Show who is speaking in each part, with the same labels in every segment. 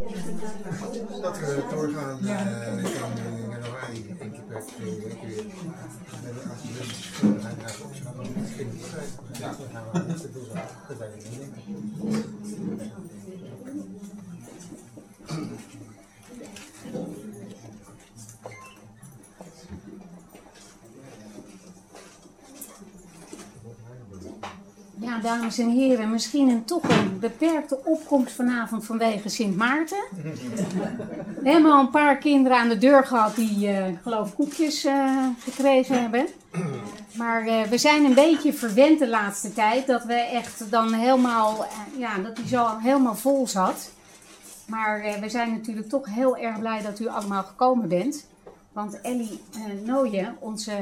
Speaker 1: Dat we doorgaan uh, in januari, één keer per twee weken weer. En als we dus we op zo'n moment Ja, dan gaan we het doen. Dat zijn we
Speaker 2: dames en heren, misschien een, toch een beperkte opkomst vanavond vanwege Sint Maarten. We hebben al een paar kinderen aan de deur gehad die, uh, geloof koekjes uh, gekregen hebben. Maar uh, we zijn een beetje verwend de laatste tijd dat we echt dan helemaal, ja, dat die zo helemaal vol zat. Maar we zijn natuurlijk toch heel erg blij dat u allemaal gekomen bent. Want Ellie Nooyen, onze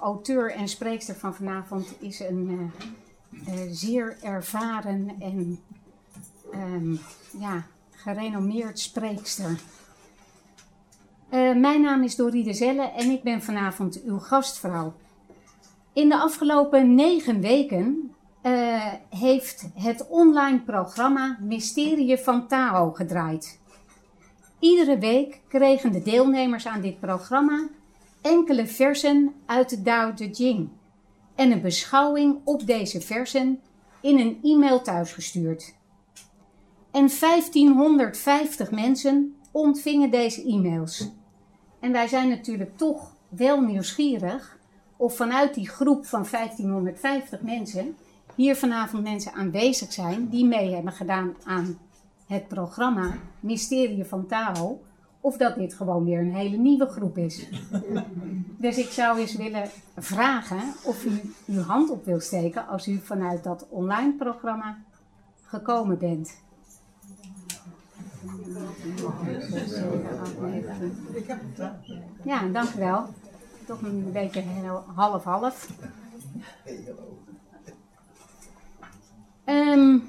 Speaker 2: auteur en spreekster van vanavond, is een uh, zeer ervaren en um, ja, gerenommeerd spreekster. Uh, mijn naam is Dorrie de Zelle en ik ben vanavond uw gastvrouw. In de afgelopen negen weken uh, heeft het online programma Mysterie van Tao gedraaid. Iedere week kregen de deelnemers aan dit programma enkele versen uit de Tao Te Ching en een beschouwing op deze versen in een e-mail thuisgestuurd. En 1550 mensen ontvingen deze e-mails. En wij zijn natuurlijk toch wel nieuwsgierig of vanuit die groep van 1550 mensen hier vanavond mensen aanwezig zijn die mee hebben gedaan aan het programma Mysterie van Tao of dat dit gewoon weer een hele nieuwe groep is. Dus ik zou eens willen vragen of u uw hand op wil steken als u vanuit dat online programma gekomen bent. Ja, dank u wel. Toch een beetje half-half. Um,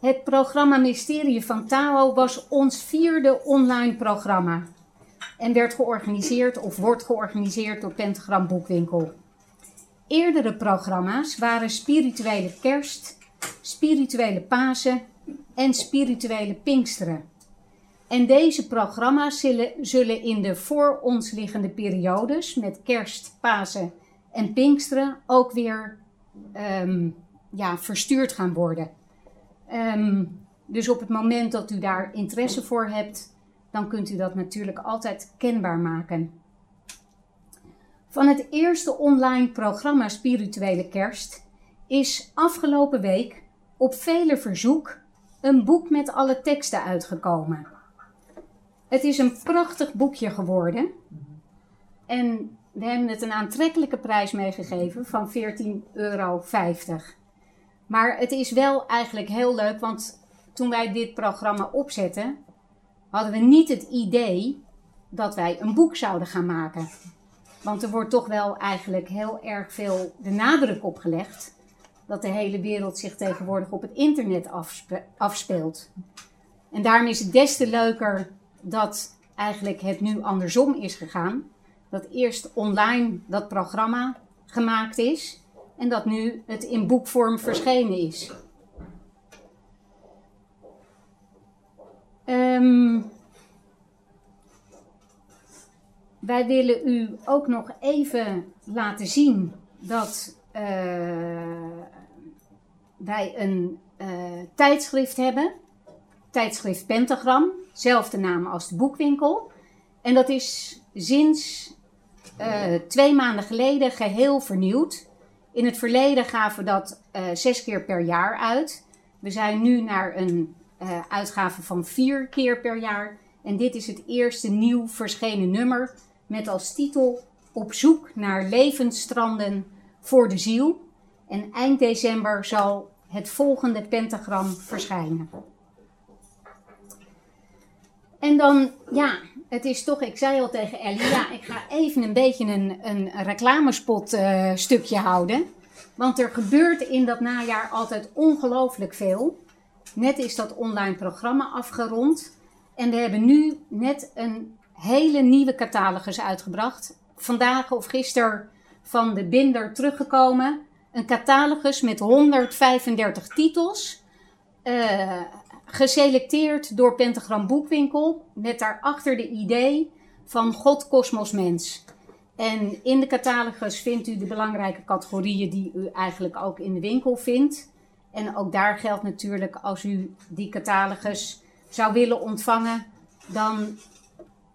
Speaker 2: het programma Mysterie van Tao was ons vierde online programma. En werd georganiseerd of wordt georganiseerd door Pentagram Boekwinkel. Eerdere programma's waren spirituele kerst, spirituele Pasen en spirituele Pinksteren. En deze programma's zullen, in de voor ons liggende periodes met kerst, Pasen en Pinksteren ook weer um, ja, verstuurd gaan worden. Um, dus op het moment dat u daar interesse voor hebt, dan kunt u dat natuurlijk altijd kenbaar maken. Van het eerste online programma Spirituele Kerst is afgelopen week op vele verzoek een boek met alle teksten uitgekomen. Het is een prachtig boekje geworden. En we hebben het een aantrekkelijke prijs meegegeven van 14,50 euro. Maar het is wel eigenlijk heel leuk, want toen wij dit programma opzetten, hadden we niet het idee dat wij een boek zouden gaan maken. Want er wordt toch wel eigenlijk heel erg veel de nadruk op gelegd dat de hele wereld zich tegenwoordig op het internet afspeelt. En daarom is het des te leuker dat eigenlijk het nu andersom is gegaan. Dat eerst online dat programma gemaakt is en dat nu het in boekvorm verschenen is. Um, wij willen u ook nog even laten zien dat uh, wij een uh, tijdschrift hebben. Tijdschrift Pentagram, zelfde naam als de boekwinkel. En dat is sinds uh, twee maanden geleden geheel vernieuwd. In het verleden gaven we dat uh, zes keer per jaar uit. We zijn nu naar een uh, uitgave van vier keer per jaar. En dit is het eerste nieuw verschenen nummer met als titel Op zoek naar levensstranden voor de ziel. En eind december zal het volgende pentagram verschijnen. En dan, ja, het is toch, ik zei al tegen Ellie, ja, ik ga even een beetje een, een reclamespot uh, stukje houden. Want er gebeurt in dat najaar altijd ongelooflijk veel. Net is dat online programma afgerond. En we hebben nu net een hele nieuwe catalogus uitgebracht. Vandaag of gisteren van de binder teruggekomen. Een catalogus met 135 titels. Uh, geselecteerd door Pentagram Boekwinkel met daarachter de idee van God, kosmos, mens. En in de catalogus vindt u de belangrijke categorieën die u eigenlijk ook in de winkel vindt. En ook daar geldt natuurlijk, als u die catalogus zou willen ontvangen, dan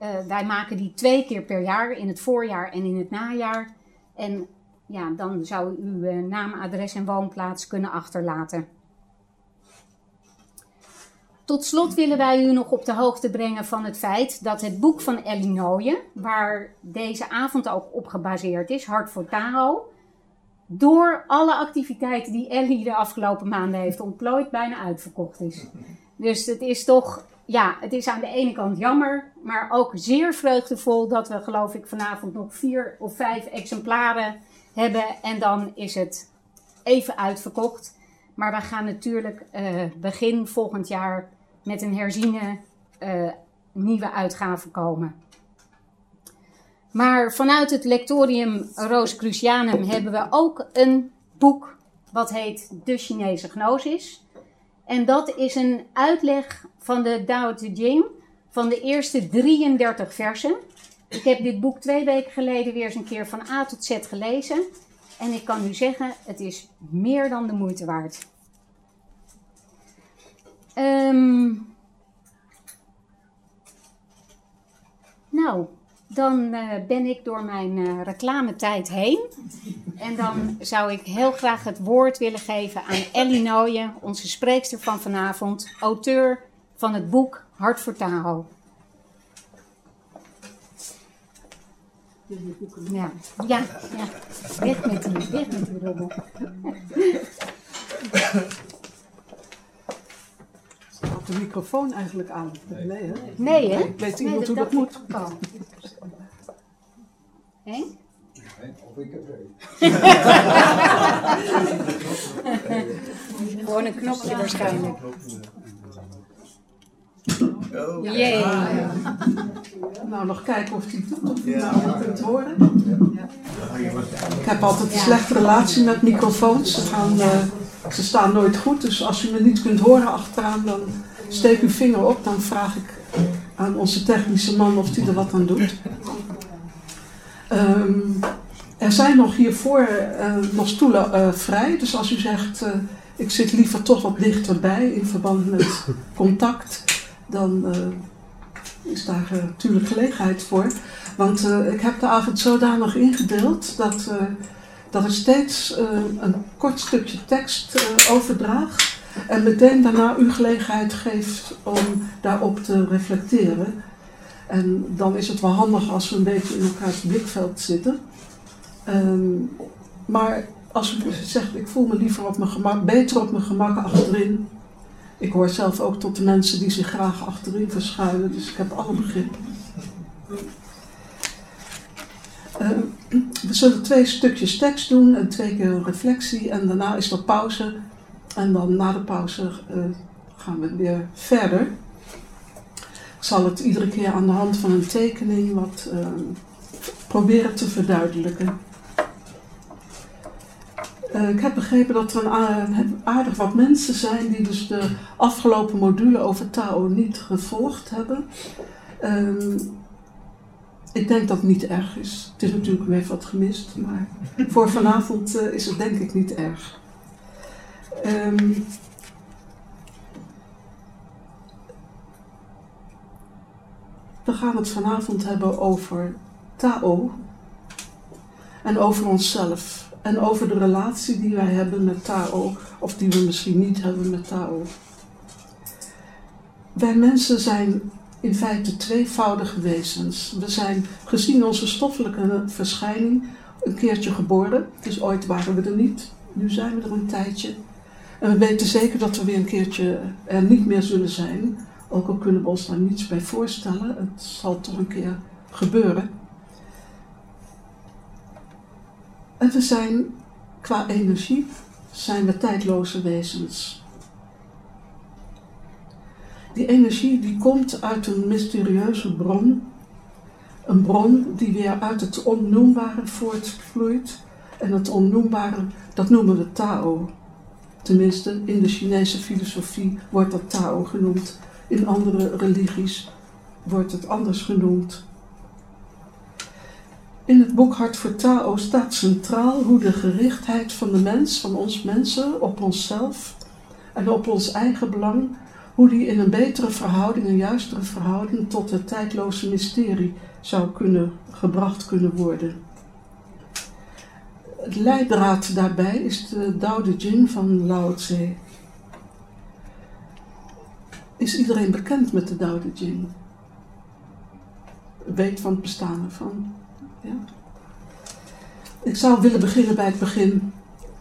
Speaker 2: uh, wij maken die twee keer per jaar, in het voorjaar en in het najaar. En ja, dan zou u uw uh, naam, adres en woonplaats kunnen achterlaten. Tot slot willen wij u nog op de hoogte brengen van het feit dat het boek van Ellie Nooyen, waar deze avond ook op gebaseerd is, Hart voor Taro, door alle activiteiten die Ellie de afgelopen maanden heeft ontplooid, bijna uitverkocht is. Dus het is toch, ja, het is aan de ene kant jammer, maar ook zeer vreugdevol dat we, geloof ik, vanavond nog vier of vijf exemplaren hebben en dan is het even uitverkocht. Maar we gaan natuurlijk uh, begin volgend jaar met een herziene uh, nieuwe uitgave komen. Maar vanuit het lectorium Roos Crucianum hebben we ook een boek wat heet De Chinese Gnosis. En dat is een uitleg van de Tao Te Ching van de eerste 33 versen. Ik heb dit boek twee weken geleden weer eens een keer van A tot Z gelezen. En ik kan u zeggen, het is meer dan de moeite waard. Um, nou, dan uh, ben ik door mijn uh, reclametijd heen. En dan zou ik heel graag het woord willen geven aan Ellie Nooyen, onze spreekster van vanavond, auteur van het boek Hart voor Tahoe. Ja, ja, ja. Weg met die, weg met die robbel.
Speaker 3: Staat de microfoon eigenlijk aan? Nee, hè?
Speaker 2: Nee, hè?
Speaker 3: Weet iemand hoe dat moet?
Speaker 2: Hé?
Speaker 1: Of ik het weet.
Speaker 2: Gewoon een knopje waarschijnlijk.
Speaker 4: Oh.
Speaker 2: Jee.
Speaker 3: Nou, nog kijken of die doet, of je
Speaker 4: Ja.
Speaker 3: nou kunt horen. Ik heb altijd een slechte relatie met microfoons. Ze, gaan, eh, ze staan nooit goed, dus als u me niet kunt horen achteraan, dan steek uw vinger op. Dan vraag ik aan onze technische man of hij er wat aan doet. Ehm, er zijn nog hiervoor eh, nog stoelen eh, vrij, dus als u zegt, eh, ik zit liever toch wat dichterbij in verband met contact, dan eh, is daar eh, natuurlijk gelegenheid voor. Want eh, ik heb de avond zodanig ingedeeld dat, dat ik steeds een kort stukje tekst overdraag en meteen daarna u gelegenheid geeft om daarop te reflecteren. En dan is het wel handig als we een beetje in elkaars blikveld zitten. Ehm, maar als u zegt, ik voel me liever op mijn gemak, beter op mijn gemak achterin. Ik hoor zelf ook tot de mensen die zich graag achterin verschuilen, dus ik heb alle begrip. Ehm, we zullen twee stukjes tekst doen en twee keer reflectie en daarna is er pauze. En dan na de pauze eh, gaan we weer verder. Ik zal het iedere keer aan de hand van een tekening wat ehm, proberen te verduidelijken. Eh, ik heb begrepen dat er een a- aardig wat mensen zijn die dus de afgelopen module over Tao niet gevolgd hebben. Ehm, ik denk dat het niet erg is. Het is natuurlijk weer wat gemist, maar voor vanavond eh, is het denk ik niet erg. Ehm, we gaan het vanavond hebben over Tao en over onszelf en over de relatie die wij hebben met Tao of die we misschien niet hebben met Tao. Wij mensen zijn in feite tweevoudige wezens. We zijn gezien onze stoffelijke verschijning een keertje geboren. Dus ooit waren we er niet. Nu zijn we er een tijdje. En we weten zeker dat we weer een keertje er niet meer zullen zijn. Ook al kunnen we ons daar niets bij voorstellen. Het zal toch een keer gebeuren. En we zijn qua energie zijn we tijdloze wezens. Die energie die komt uit een mysterieuze bron. Een bron die weer uit het onnoembare voortvloeit. En het onnoembare, dat noemen we Tao. Tenminste, in de Chinese filosofie wordt dat Tao genoemd. In andere religies wordt het anders genoemd. In het boek Hart voor Tao staat centraal hoe de gerichtheid van de mens, van ons mensen, op onszelf en op ons eigen belang, hoe die in een betere verhouding, een juistere verhouding tot het tijdloze mysterie zou kunnen gebracht kunnen worden. Het leidraad daarbij is de Tao Te Ching van Lao Tse. Is iedereen bekend met de Tao Te Ching? Weet van het bestaan ervan? Ik zou willen beginnen bij het begin.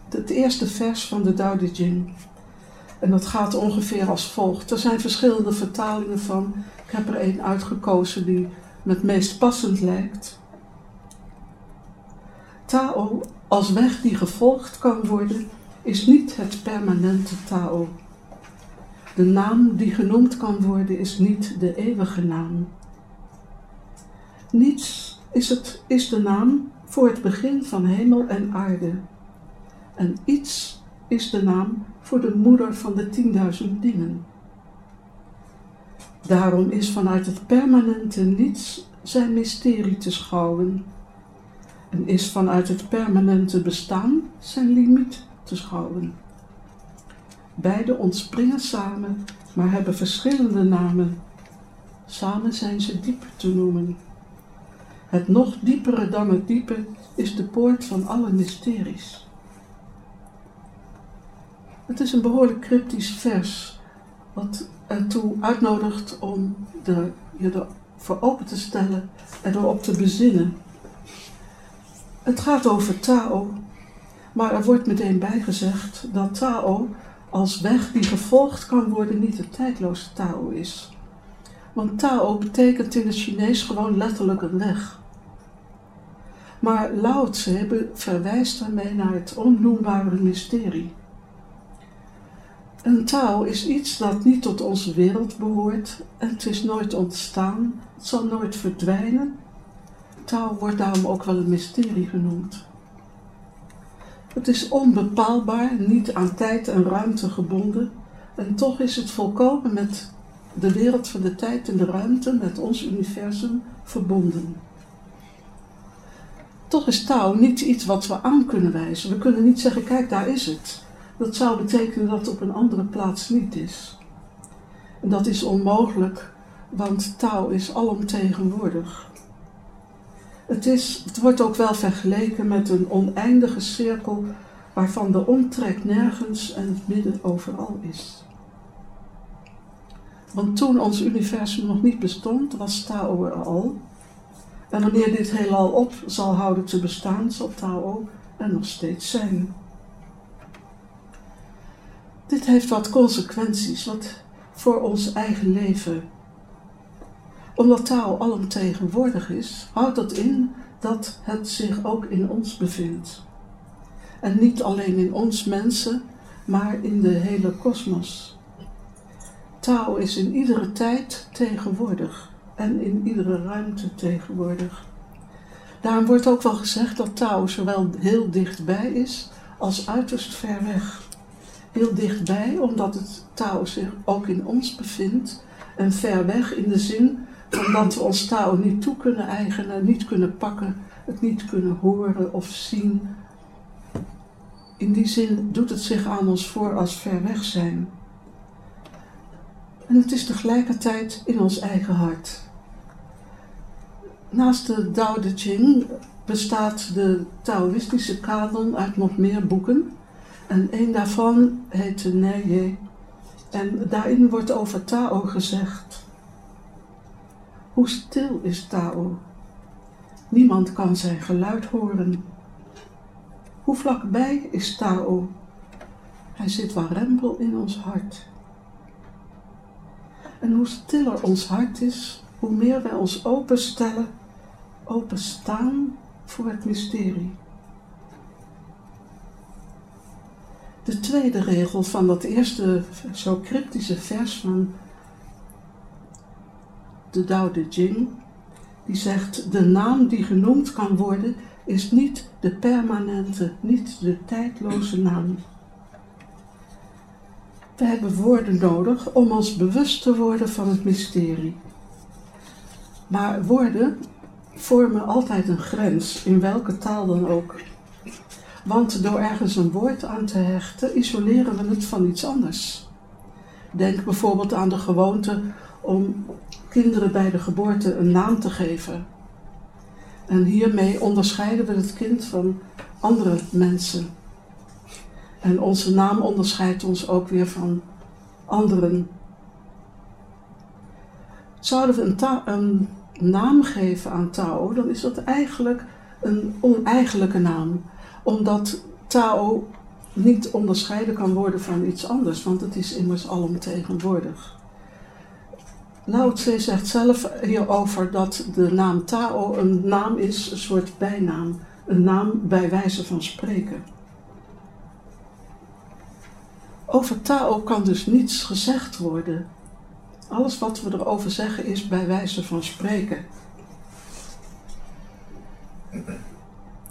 Speaker 3: Het eerste vers van de Tao Te Ching. En dat gaat ongeveer als volgt. Er zijn verschillende vertalingen van. Ik heb er één uitgekozen die me het meest passend lijkt. Tao als weg die gevolgd kan worden, is niet het permanente Tao. De naam die genoemd kan worden, is niet de eeuwige naam. Niets is, het, is de naam voor het begin van hemel en aarde. En iets is de naam voor de moeder van de tienduizend dingen. Daarom is vanuit het permanente niets zijn mysterie te schouwen en is vanuit het permanente bestaan zijn limiet te schouwen. Beide ontspringen samen, maar hebben verschillende namen. Samen zijn ze diep te noemen. Het nog diepere dan het diepe is de poort van alle mysteries. Het is een behoorlijk cryptisch vers, wat ertoe uitnodigt om de, je ervoor open te stellen en erop te bezinnen. Het gaat over Tao, maar er wordt meteen bijgezegd dat Tao als weg die gevolgd kan worden niet een tijdloze Tao is. Want Tao betekent in het Chinees gewoon letterlijk een weg. Maar Lao Tse verwijst daarmee naar het onnoembare mysterie. Een Tao is iets dat niet tot onze wereld behoort en het is nooit ontstaan, het zal nooit verdwijnen. Tao wordt daarom ook wel een mysterie genoemd. Het is onbepaalbaar, niet aan tijd en ruimte gebonden en toch is het volkomen met de wereld van de tijd en de ruimte, met ons universum, verbonden. Toch is Tao niet iets wat we aan kunnen wijzen. We kunnen niet zeggen, kijk, daar is het. Dat zou betekenen dat het op een andere plaats niet is. En dat is onmogelijk, want Tao is alomtegenwoordig. Het, is, het wordt ook wel vergeleken met een oneindige cirkel waarvan de omtrek nergens en het midden overal is. Want toen ons universum nog niet bestond, was Tao er al. En wanneer dit heelal op zal houden te bestaan, zal Tao er nog steeds zijn. Dit heeft wat consequenties wat voor ons eigen leven. Omdat taal alomtegenwoordig is, houdt dat in dat het zich ook in ons bevindt. En niet alleen in ons mensen, maar in de hele kosmos. Taal is in iedere tijd tegenwoordig en in iedere ruimte tegenwoordig. Daarom wordt ook wel gezegd dat Tao zowel heel dichtbij is als uiterst ver weg heel dichtbij, omdat het touw zich ook in ons bevindt. En ver weg in de zin van dat we ons touw niet toe kunnen eigenen, niet kunnen pakken, het niet kunnen horen of zien. In die zin doet het zich aan ons voor als ver weg zijn. En het is tegelijkertijd in ons eigen hart. Naast de Tao Te Ching bestaat de Taoïstische kanon uit nog meer boeken. En een daarvan heet Neye. En daarin wordt over Tao gezegd. Hoe stil is Tao? Niemand kan zijn geluid horen. Hoe vlakbij is Tao? Hij zit warempel in ons hart. En hoe stiller ons hart is, hoe meer wij ons openstellen, openstaan voor het mysterie. De tweede regel van dat eerste zo cryptische vers van de Tao Te Ching, die zegt, de naam die genoemd kan worden, is niet de permanente, niet de tijdloze naam. We hebben woorden nodig om ons bewust te worden van het mysterie. Maar woorden vormen altijd een grens, in welke taal dan ook. Want door ergens een woord aan te hechten, isoleren we het van iets anders. Denk bijvoorbeeld aan de gewoonte om kinderen bij de geboorte een naam te geven. En hiermee onderscheiden we het kind van andere mensen. En onze naam onderscheidt ons ook weer van anderen. Zouden we een, naam geven aan Tao, dan is dat eigenlijk een oneigenlijke naam. Omdat Tao niet onderscheiden kan worden van iets anders, want het is immers alomtegenwoordig. Lao Tse zegt zelf hierover dat de naam Tao een naam is, een soort bijnaam, een naam bij wijze van spreken. Over Tao kan dus niets gezegd worden. Alles wat we erover zeggen is bij wijze van spreken.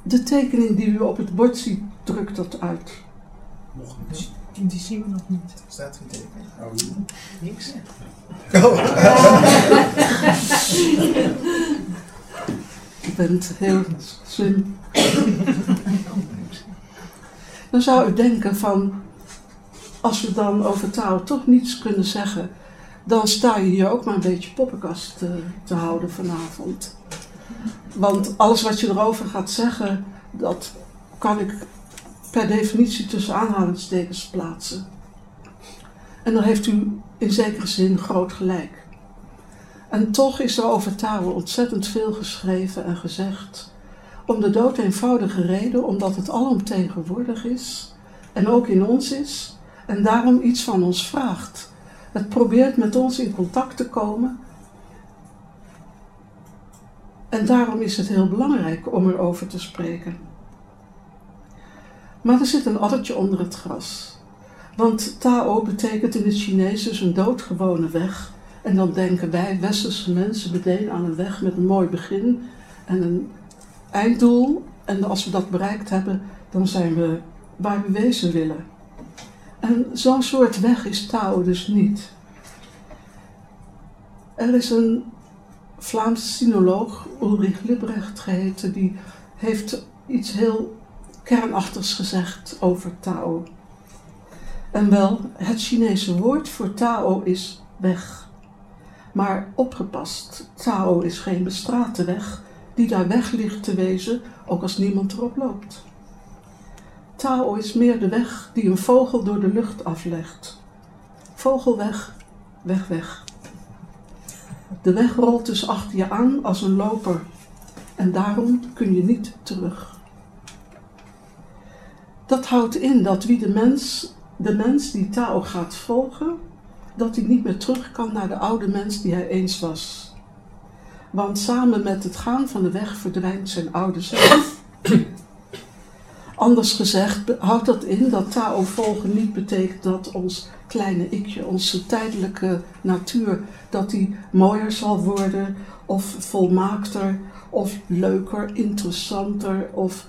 Speaker 3: De tekening die u op het bord ziet, drukt dat uit.
Speaker 4: Nog niet.
Speaker 5: Die zien we nog niet.
Speaker 4: Staat geen tekening.
Speaker 5: Oh, niks.
Speaker 3: Je bent heel slim. Dan zou u denken van, als we dan over taal toch niets kunnen zeggen, dan sta je hier ook maar een beetje poppenkast te, te houden vanavond. Want alles wat je erover gaat zeggen, dat kan ik per definitie tussen aanhalingstekens plaatsen. En dan heeft u in zekere zin groot gelijk. En toch is er over Tao ontzettend veel geschreven en gezegd. Om de dood eenvoudige reden, omdat het alomtegenwoordig is en ook in ons is en daarom iets van ons vraagt. Het probeert met ons in contact te komen. En daarom is het heel belangrijk om erover te spreken. Maar er zit een addertje onder het gras. Want Tao betekent in het Chinees dus een doodgewone weg. En dan denken wij, westerse mensen, meteen aan een weg met een mooi begin en een einddoel. En als we dat bereikt hebben, dan zijn we waar we wezen willen. En zo'n soort weg is Tao dus niet. Er is een Vlaamse sinoloog, Ulrich Librecht geheten, die heeft iets heel kernachtigs gezegd over Tao. En wel, het Chinese woord voor Tao is weg. Maar opgepast, Tao is geen bestrate weg die daar weg ligt te wezen, ook als niemand erop loopt. Tao is meer de weg die een vogel door de lucht aflegt. Vogelweg, weg, weg. De weg rolt dus achter je aan als een loper en daarom kun je niet terug. Dat houdt in dat wie de mens, de mens die Tao gaat volgen, dat hij niet meer terug kan naar de oude mens die hij eens was. Want samen met het gaan van de weg verdwijnt zijn oude zelf. Anders gezegd houdt dat in dat Tao volgen niet betekent dat ons kleine ikje, onze tijdelijke natuur, dat die mooier zal worden of volmaakter of leuker, interessanter of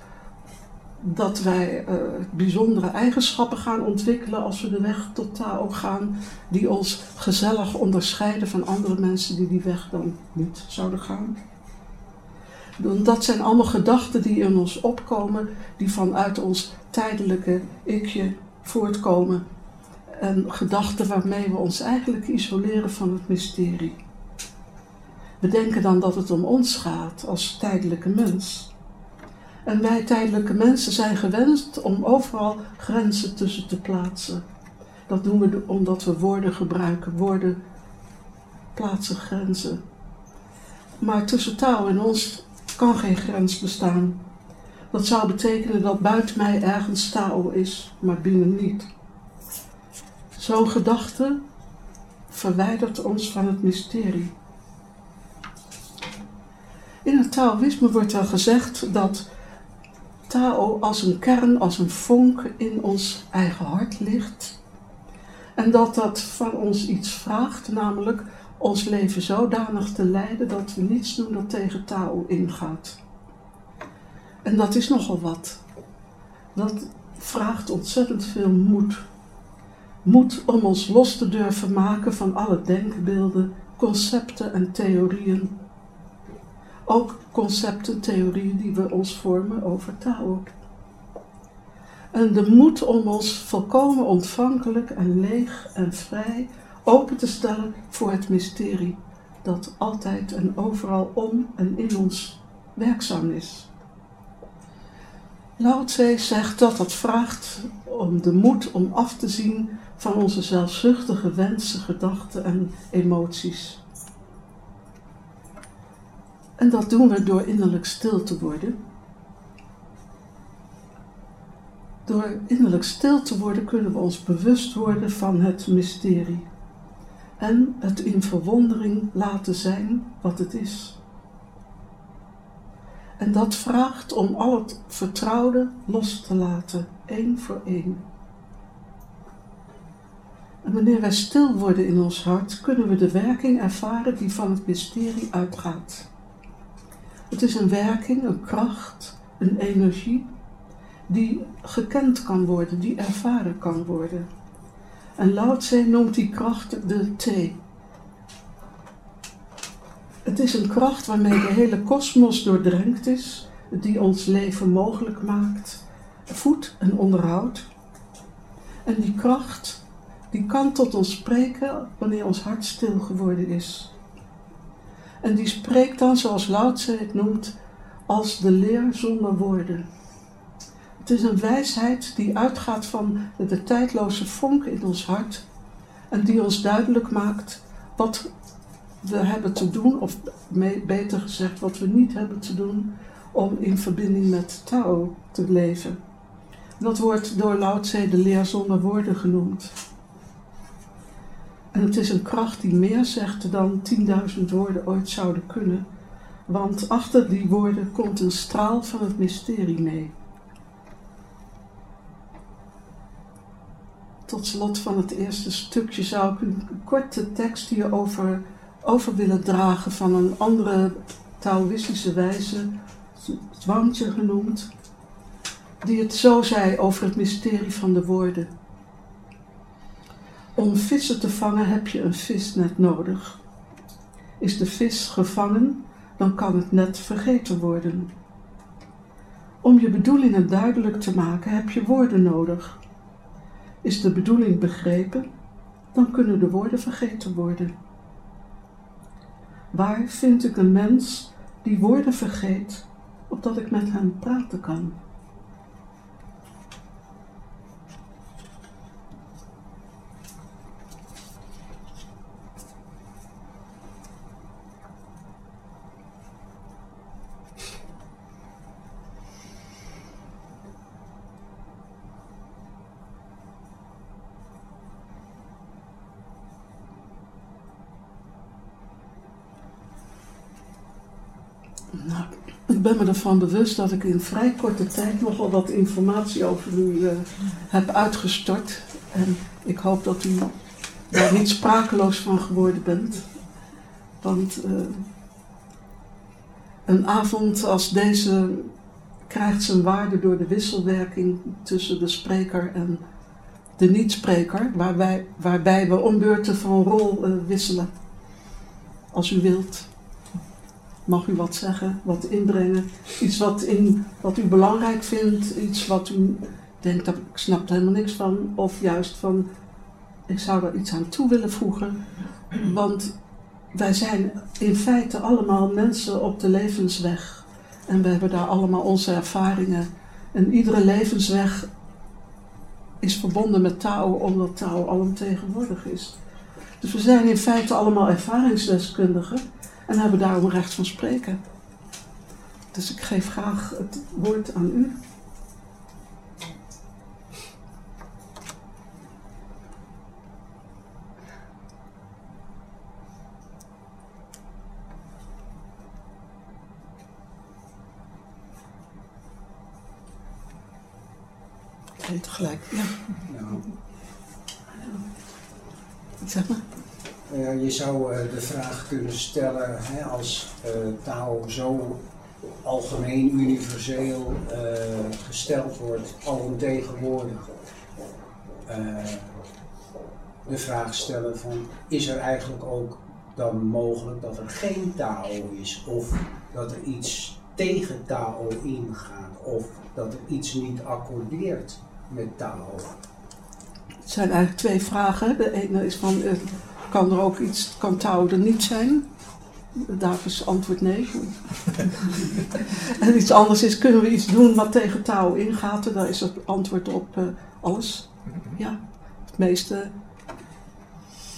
Speaker 3: dat wij uh, bijzondere eigenschappen gaan ontwikkelen als we de weg tot Tao gaan, die ons gezellig onderscheiden van andere mensen die die weg dan niet zouden gaan. Dat zijn allemaal gedachten die in ons opkomen, die vanuit ons tijdelijke ikje voortkomen. En gedachten waarmee we ons eigenlijk isoleren van het mysterie. We denken dan dat het om ons gaat als tijdelijke mens. En wij tijdelijke mensen zijn gewend om overal grenzen tussen te plaatsen. Dat doen we omdat we woorden gebruiken. Woorden plaatsen grenzen. Maar tussen taal en ons kan geen grens bestaan. Dat zou betekenen dat buiten mij ergens taal is, maar binnen niet. Zo'n gedachte verwijdert ons van het mysterie. In het Taoïsme wordt er gezegd dat Tao als een kern, als een vonk in ons eigen hart ligt. En dat dat van ons iets vraagt, namelijk ons leven zodanig te leiden dat we niets doen dat tegen Tao ingaat. En dat is nogal wat. Dat vraagt ontzettend veel moed. Moed om ons los te durven maken van alle denkbeelden, concepten en theorieën. Ook concepten, theorieën die we ons vormen over Tao. En de moed om ons volkomen ontvankelijk en leeg en vrij open te stellen voor het mysterie dat altijd en overal om en in ons werkzaam is. Lao Tse zegt dat dat vraagt om de moed om af te zien van onze zelfzuchtige wensen, gedachten en emoties. En dat doen we door innerlijk stil te worden. Door innerlijk stil te worden kunnen we ons bewust worden van het mysterie en het in verwondering laten zijn wat het is. En dat vraagt om al het vertrouwde los te laten, één voor één. En wanneer wij stil worden in ons hart, kunnen we de werking ervaren die van het mysterie uitgaat. Het is een werking, een kracht, een energie die gekend kan worden, die ervaren kan worden. En Lao noemt die kracht de T. Het is een kracht waarmee de hele kosmos doordrenkt is, die ons leven mogelijk maakt, voedt en onderhoudt. En die kracht, die kan tot ons spreken wanneer ons hart stil geworden is. En die spreekt dan, zoals Lao het noemt, als de leer zonder woorden. Het is een wijsheid die uitgaat van de tijdloze vonk in ons hart en die ons duidelijk maakt wat we hebben te doen, of beter gezegd wat we niet hebben te doen, om in verbinding met Tao te leven. Dat wordt door Lao Tse de leer zonder woorden genoemd. En het is een kracht die meer zegt dan 10.000 woorden ooit zouden kunnen, want achter die woorden komt een straal van het mysterie mee. Tot slot van het eerste stukje zou ik een korte tekst hierover over willen dragen van een andere Taoïstische wijze, Zwangtje genoemd, die het zo zei over het mysterie van de woorden. Om vissen te vangen heb je een visnet nodig. Is de vis gevangen, dan kan het net vergeten worden. Om je bedoelingen duidelijk te maken heb je woorden nodig. Is de bedoeling begrepen, dan kunnen de woorden vergeten worden. Waar vind ik een mens die woorden vergeet, opdat ik met hem praten kan? Nou, ik ben me ervan bewust dat ik in vrij korte tijd nogal wat informatie over u eh, heb uitgestort. En ik hoop dat u daar niet sprakeloos van geworden bent. Want eh, een avond als deze krijgt zijn waarde door de wisselwerking tussen de spreker en de niet-spreker, waarbij, waarbij we om beurten van rol eh, wisselen. Als u wilt mag u wat zeggen, wat inbrengen. Iets wat, in, wat u belangrijk vindt, iets wat u denkt, dat ik snap er helemaal niks van. Of juist van, ik zou er iets aan toe willen voegen. Want wij zijn in feite allemaal mensen op de levensweg. En we hebben daar allemaal onze ervaringen. En iedere levensweg is verbonden met Tao, omdat Tao alomtegenwoordig is. Dus we zijn in feite allemaal ervaringsdeskundigen en hebben daarom recht van spreken. Dus ik geef graag het woord aan u. Tegelijk, ja.
Speaker 4: Nou,
Speaker 3: Zeg maar.
Speaker 4: Eh, je zou eh, de vraag kunnen stellen, hè, als eh taal zo algemeen, universeel gesteld wordt, alomtegenwoordig. de vraag stellen van is er eigenlijk ook dan mogelijk dat er geen Tao is of dat er iets tegen Tao ingaat of dat er iets niet accordeert met Tao.
Speaker 3: Het zijn eigenlijk twee vragen. De ene is van, kan er ook iets, kan er niet zijn? Daar is antwoord nee. en iets anders is, kunnen we iets doen wat tegen Tao ingaat? Daar is het antwoord op eh, alles. Ja, het meeste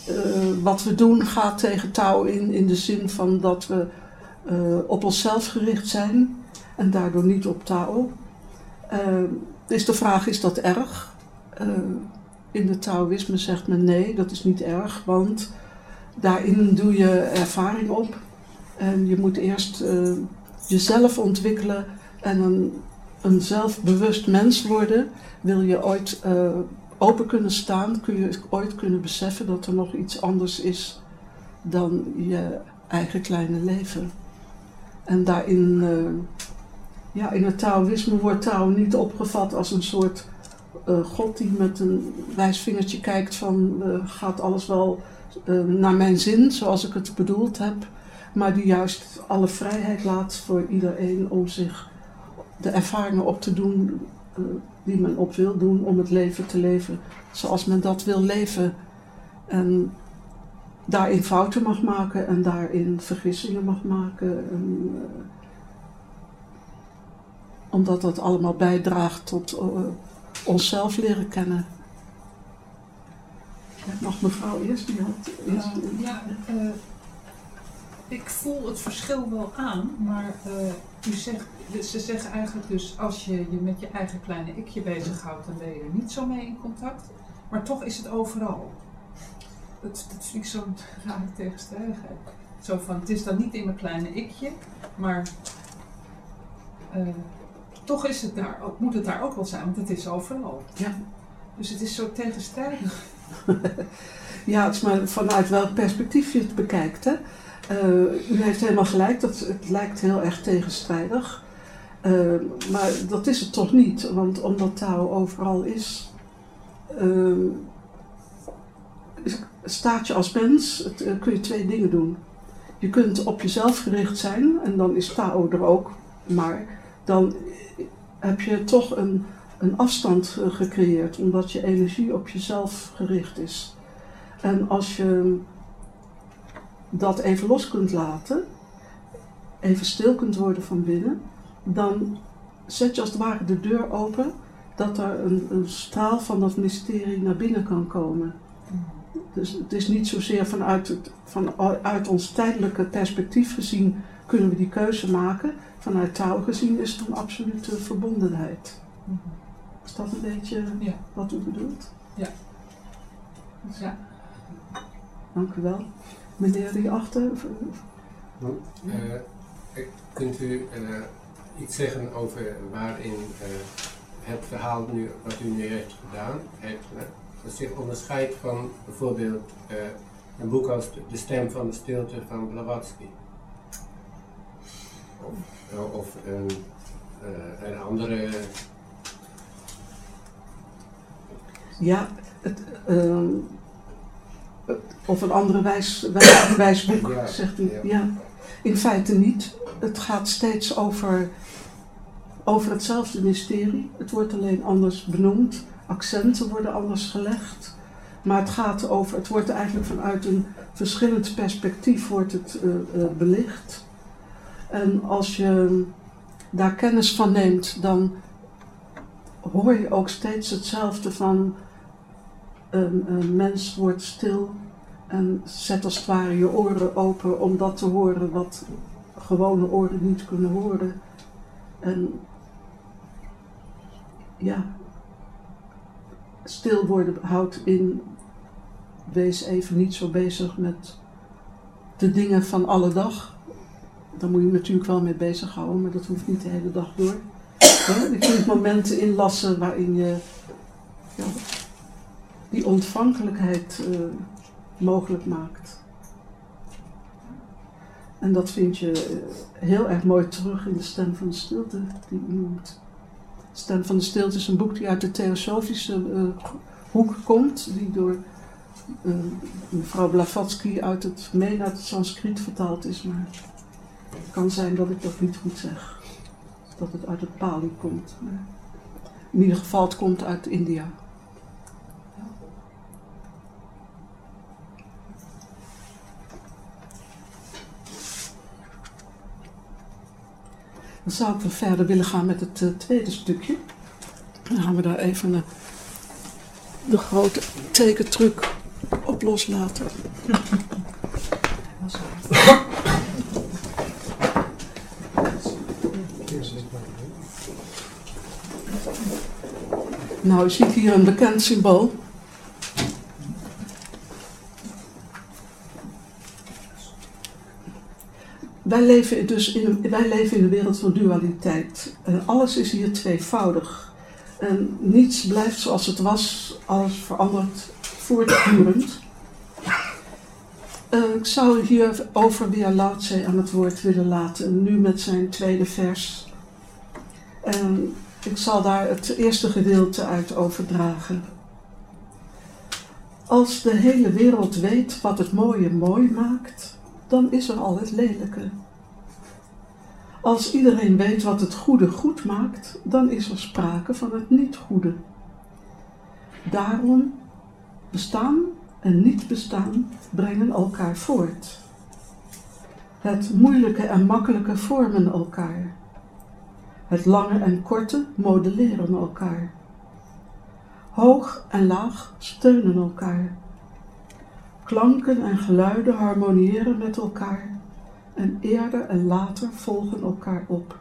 Speaker 3: eh, wat we doen gaat tegen Tao in, in de zin van dat we eh, op onszelf gericht zijn en daardoor niet op. Eh, is de vraag, is dat erg? In het Taoïsme zegt men nee, dat is niet erg, want daarin doe je ervaring op. En je moet eerst eh, jezelf ontwikkelen en een, een zelfbewust mens worden. Wil je ooit eh, open kunnen staan, kun je ooit kunnen beseffen dat er nog iets anders is dan je eigen kleine leven. En daarin, eh, ja, in het Taoïsme wordt Tao niet opgevat als een soort eh, God die met een wijsvingertje kijkt van eh, gaat alles wel eh, naar mijn zin zoals ik het bedoeld heb. Maar die juist alle vrijheid laat voor iedereen om zich de ervaringen op te doen die men op wil doen om het leven te leven zoals men dat wil leven. En daarin fouten mag maken en daarin vergissingen mag maken. En, omdat dat allemaal bijdraagt tot onszelf leren kennen. Mag mevrouw eerst? Die had eerst
Speaker 5: Uh, ja, eh, ik voel het verschil wel aan, maar eh, u zegt, dus ze zeggen eigenlijk dus als je je met je eigen kleine ikje bezighoudt, dan ben je er niet zo mee in contact. Maar toch is het overal. Dat, dat vind ik zo'n rare tegenstrijdigheid. Zo van, het is dan niet in mijn kleine ikje, maar eh, toch is het daar, ook, moet het daar ook wel zijn, want het is overal.
Speaker 3: Ja.
Speaker 5: Dus het is zo tegenstrijdig.
Speaker 3: Ja, het is maar vanuit welk perspectief je het bekijkt. Hè? Eh, u heeft helemaal gelijk, dat, het lijkt heel erg tegenstrijdig. Eh, maar dat is het toch niet, want omdat Tao overal is, eh, is- staat je als mens, het, kun je twee dingen doen. Je kunt op jezelf gericht zijn en dan is Tao er ook, maar dan heb je toch een, een afstand eh, gecreëerd, omdat je energie op jezelf gericht is. En als je dat even los kunt laten, even stil kunt worden van binnen, dan zet je als het ware de deur open dat er een, een straal van dat mysterie naar binnen kan komen. Dus het is niet zozeer vanuit, vanuit ons tijdelijke perspectief gezien kunnen we die keuze maken. Vanuit taal gezien is het een absolute verbondenheid. Is dat een beetje
Speaker 5: Ja.
Speaker 3: wat u bedoelt?
Speaker 5: Ja.
Speaker 3: Dank u wel. Meneer die achter.
Speaker 6: Eh, kunt u eh, iets zeggen over waarin eh, het verhaal nu, wat u nu heeft gedaan, heeft, dat zich onderscheidt van bijvoorbeeld eh, een boek als De Stem van de Stilte van Blavatsky? Of, of een, eh, een andere.
Speaker 3: Ja, het, ehm, het- of een andere wijs, wijs, wijsboek,
Speaker 6: Ja,
Speaker 3: zegt u.
Speaker 6: ja.
Speaker 3: Ja. In feite niet. Het gaat steeds over, over hetzelfde mysterie. Het wordt alleen anders benoemd. Accenten worden anders gelegd. Maar het gaat over, het wordt eigenlijk vanuit een verschillend perspectief wordt het eh, eh, belicht. En als je daar kennis van neemt, dan hoor je ook steeds hetzelfde van een, een mens wordt stil en zet als het ware je oren open om dat te horen wat gewone oren niet kunnen horen. En ja, stil worden houdt in, wees even niet zo bezig met de dingen van alle dag. Daar moet je natuurlijk wel mee bezighouden, maar dat hoeft niet de hele dag door. Je kunt momenten inlassen waarin je ja, die ontvankelijkheid eh, mogelijk maakt. En dat vind je eh, heel erg mooi terug in de Stem van de Stilte die u noemt. Stem van de Stilte is een boek die uit de theosofische eh, hoek komt, die door mevrouw Blavatsky uit het, meen uit het Sanskriet vertaald is, maar het kan zijn dat ik dat niet goed zeg. Dat het uit het Pali komt. Maar in ieder geval, het komt uit India. Dan zou ik verder willen gaan met het uh, tweede stukje. Dan gaan we daar even uh, de grote tekentruc op loslaten. Nou, je ziet hier een bekend symbool. Wij leven dus in, wij leven in een wereld van dualiteit. En alles is hier tweevoudig. En niets blijft zoals het was, alles verandert voortdurend. Uh, ik zou hier over weer Lao aan het woord willen laten, nu met zijn tweede vers. En ik zal daar het eerste gedeelte uit overdragen. Als de hele wereld weet wat het mooie mooi maakt, dan is er al het lelijke. Als iedereen weet wat het goede goed maakt, dan is er sprake van het niet goede. Daarom bestaan en niet bestaan brengen elkaar voort. Het moeilijke en makkelijke vormen elkaar. Het lange en korte modelleren elkaar. Hoog en laag steunen elkaar. Klanken en geluiden harmoniëren met elkaar en eerder en later volgen elkaar op.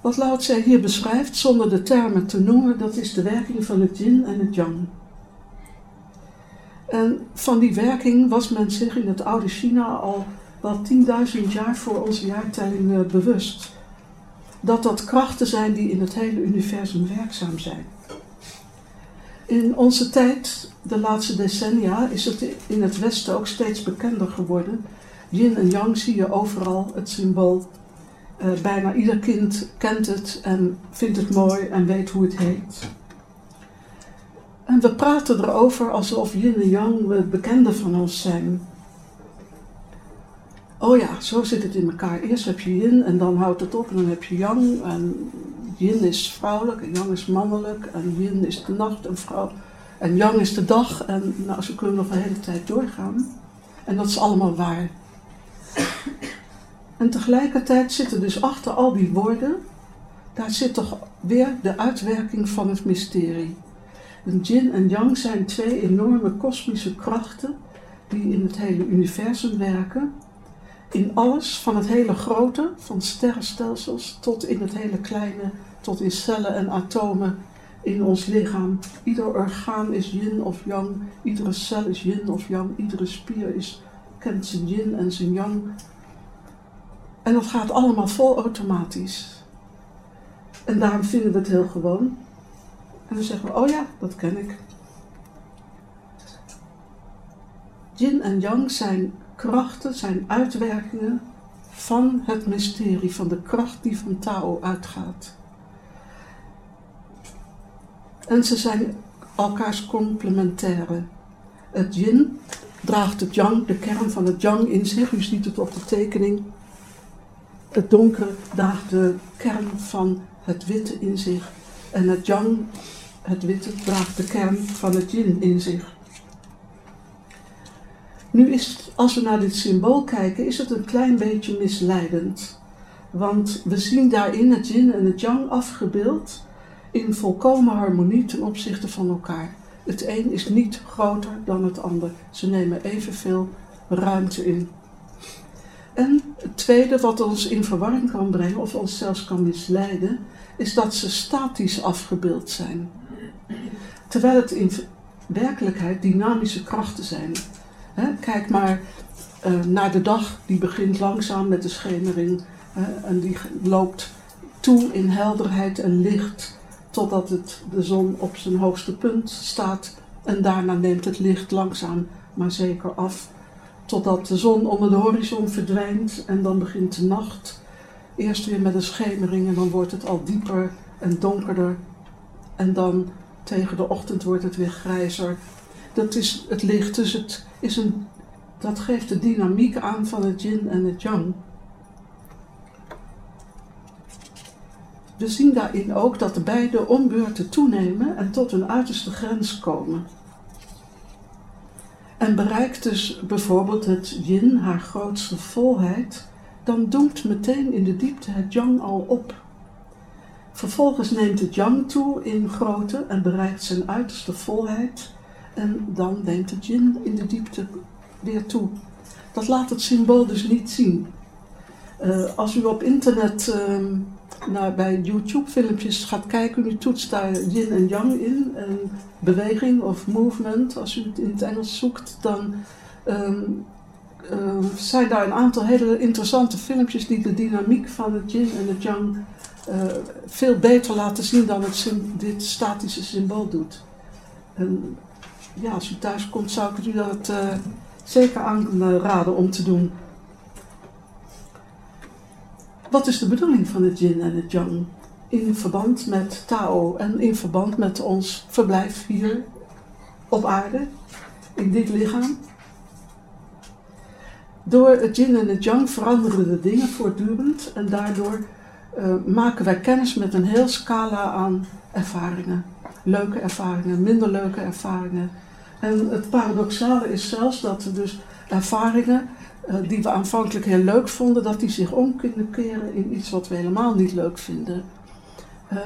Speaker 3: Wat Lao Tse hier beschrijft, zonder de termen te noemen, dat is de werking van het yin en het yang. En van die werking was men zich in het oude China al wel 10.000 jaar voor onze jaartelling eh, bewust. Dat dat krachten zijn die in het hele universum werkzaam zijn. In onze tijd, de laatste decennia, is het in het Westen ook steeds bekender geworden. Yin en Yang zie je overal, het symbool. Uh, bijna ieder kind kent het en vindt het mooi en weet hoe het heet. En we praten erover alsof Yin en Yang bekenden van ons zijn. Oh ja, zo zit het in elkaar. Eerst heb je Yin en dan houdt het op en dan heb je Yang. En Yin is vrouwelijk en Yang is mannelijk. En Yin is de nacht en vrouw. En Yang is de dag. En nou, zo kunnen nog een hele tijd doorgaan. En dat is allemaal waar. En tegelijkertijd zit er dus achter al die woorden, daar zit toch weer de uitwerking van het mysterie. En Yin en Yang zijn twee enorme kosmische krachten die in het hele universum werken. In alles, van het hele grote, van sterrenstelsels, tot in het hele kleine, tot in cellen en atomen in ons lichaam. Ieder orgaan is yin of yang, iedere cel is yin of yang, iedere spier is, kent zijn yin en zijn yang. En dat gaat allemaal vol automatisch. En daarom vinden we het heel gewoon. En dan zeggen we, oh ja, dat ken ik. Yin en yang zijn krachten, zijn uitwerkingen van het mysterie, van de kracht die van Tao uitgaat. En ze zijn elkaars complementaire. Het yin draagt het yang, de kern van het yang in zich. U ziet het op de tekening. Het donkere draagt de kern van het witte in zich. En het yang, het witte, draagt de kern van het yin in zich. Nu is als we naar dit symbool kijken, is het een klein beetje misleidend. Want we zien daarin het yin en het yang afgebeeld in volkomen harmonie ten opzichte van elkaar. Het een is niet groter dan het ander. Ze nemen evenveel ruimte in. En het tweede wat ons in verwarring kan brengen of ons zelfs kan misleiden, is dat ze statisch afgebeeld zijn. Terwijl het in werkelijkheid dynamische krachten zijn. Kijk maar uh, naar de dag, die begint langzaam met de schemering en die loopt toe in helderheid en licht totdat het, de zon op zijn hoogste punt staat en daarna neemt het licht langzaam maar zeker af totdat de zon onder de horizon verdwijnt en dan begint de nacht. Eerst weer met een schemering en dan wordt het al dieper en donkerder. En dan tegen de ochtend wordt het weer grijzer. Dat is het licht, dus het is een, dat geeft de dynamiek aan van het yin en het yang. We zien daarin ook dat de beide ombeurten toenemen en tot hun uiterste grens komen. En bereikt dus bijvoorbeeld het yin haar grootste volheid, dan doemt meteen in de diepte het yang al op. Vervolgens neemt het yang toe in grootte en bereikt zijn uiterste volheid en dan neemt het yin in de diepte weer toe. Dat laat het symbool dus niet zien. Uh, als u op internet uh, naar, bij YouTube-filmpjes gaat kijken, u toetst daar yin en yang in, en beweging of movement, als u het in het Engels zoekt, dan um, uh, zijn daar een aantal hele interessante filmpjes die de dynamiek van het yin en het yang uh, veel beter laten zien dan het dit statische symbool doet. En ja, als u thuis komt, zou ik u dat uh, zeker aanraden om te doen. Wat is de bedoeling van het yin en het yang? In verband met Tao en in verband met ons verblijf hier op aarde, in dit lichaam. Door het yin en het yang veranderen de dingen voortdurend en daardoor uh, maken wij kennis met een heel scala aan ervaringen. Leuke ervaringen, minder leuke ervaringen. En het paradoxale is zelfs dat we dus ervaringen uh, die we aanvankelijk heel leuk vonden, dat die zich om kunnen keren in iets wat we helemaal niet leuk vinden. Uh,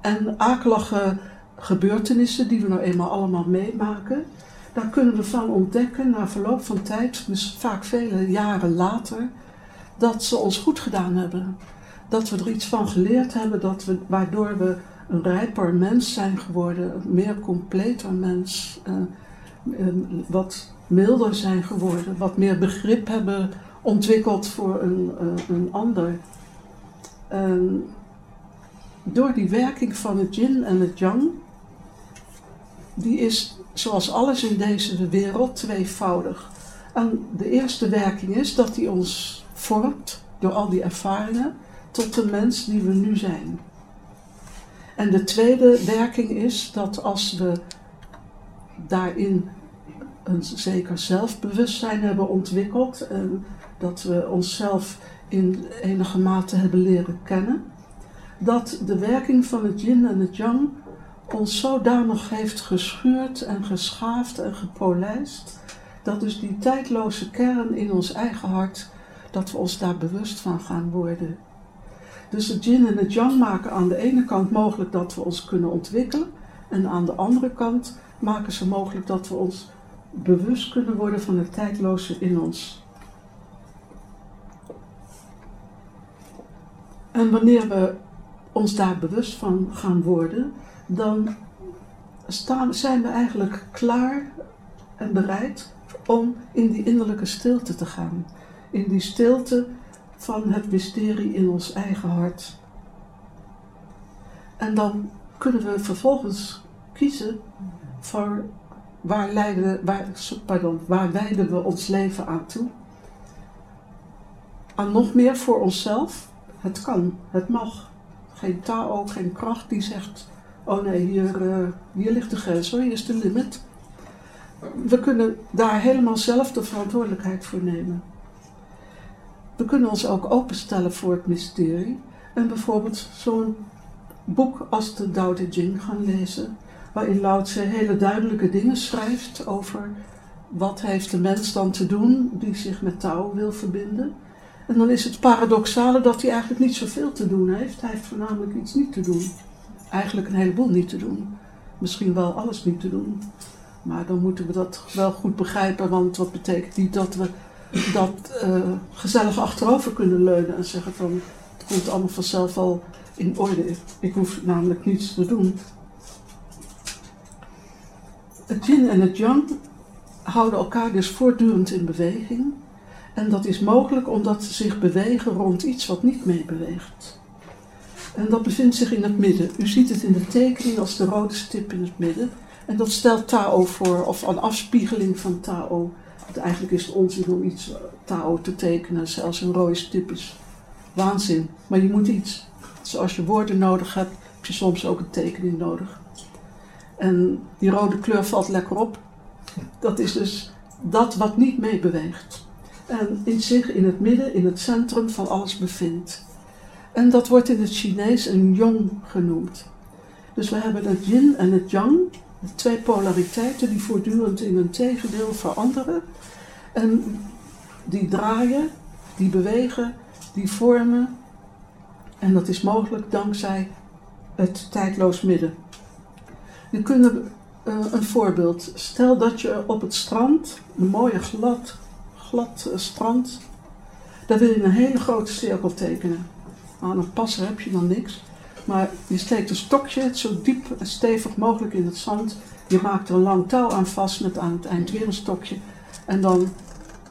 Speaker 3: en akelige gebeurtenissen die we nou eenmaal allemaal meemaken, daar kunnen we van ontdekken na verloop van tijd, dus vaak vele jaren later, dat ze ons goed gedaan hebben. Dat we er iets van geleerd hebben, dat we, waardoor we een rijper mens zijn geworden, een meer completer mens, uh, wat milder zijn geworden, wat meer begrip hebben ontwikkeld voor een, uh, een ander. door die werking van het yin en het yang, die is zoals alles in deze wereld tweevoudig. En de eerste werking is dat die ons vormt door al die ervaringen tot de mens die we nu zijn. En de tweede werking is dat als we daarin een zeker zelfbewustzijn hebben ontwikkeld en dat we onszelf in enige mate hebben leren kennen, dat de werking van het yin en het yang ons zodanig heeft geschuurd en geschaafd en gepolijst, dat dus die tijdloze kern in ons eigen hart dat we ons daar bewust van gaan worden. Dus het yin en het yang maken aan de ene kant mogelijk dat we ons kunnen ontwikkelen en aan de andere kant maken ze mogelijk dat we ons bewust kunnen worden van het tijdloze in ons. En wanneer we ons daar bewust van gaan worden, dan staan, zijn we eigenlijk klaar en bereid om in die innerlijke stilte te gaan in die stilte van het mysterie in ons eigen hart. En dan kunnen we vervolgens kiezen voor waar, leiden, waar, pardon, waar wijden we ons leven aan toe. Aan nog meer voor onszelf. Het kan, het mag. Geen Tao, geen kracht die zegt: Oh nee, hier, uh, hier ligt de grens hier is de limit. We kunnen daar helemaal zelf de verantwoordelijkheid voor nemen. We kunnen ons ook openstellen voor het mysterie en bijvoorbeeld zo'n boek als de Tao Te Ching gaan lezen, waarin Lao Tse hele duidelijke dingen schrijft over wat heeft de mens dan te doen die zich met Tao wil verbinden. En dan is het paradoxale dat hij eigenlijk niet zoveel te doen heeft. Hij heeft voornamelijk iets niet te doen. Eigenlijk een heleboel niet te doen. Misschien wel alles niet te doen. Maar dan moeten we dat wel goed begrijpen, want wat betekent niet dat we dat uh, gezellig achterover kunnen leunen en zeggen van het komt allemaal vanzelf al in orde. Ik hoef namelijk niets te doen. Het yin en het yang houden elkaar dus voortdurend in beweging. En dat is mogelijk omdat ze zich bewegen rond iets wat niet meebeweegt. En dat bevindt zich in het midden. U ziet het in de tekening als de rode stip in het midden. En dat stelt Tao voor, of een afspiegeling van Tao eigenlijk is het onzin om iets eh, Tao te tekenen, zelfs een rode stip is waanzin. Maar je moet iets. Dus als je woorden nodig hebt, heb je soms ook een tekening nodig. En die rode kleur valt lekker op. Dat is dus dat wat niet meebeweegt. En in zich in het midden, in het centrum van alles bevindt. En dat wordt in het Chinees een yong genoemd. Dus we hebben het yin en het yang, de twee polariteiten die voortdurend in een tegendeel veranderen. En die draaien, die bewegen, die vormen. En dat is mogelijk dankzij het tijdloos midden. We kunnen uh, een voorbeeld. Stel dat je op het strand, een mooie glad, glad uh, strand, daar wil je een hele grote cirkel tekenen. Aan een passer heb je dan niks. Maar je steekt een stokje zo diep en stevig mogelijk in het zand. Je maakt er een lang touw aan vast met aan het eind weer een stokje. En dan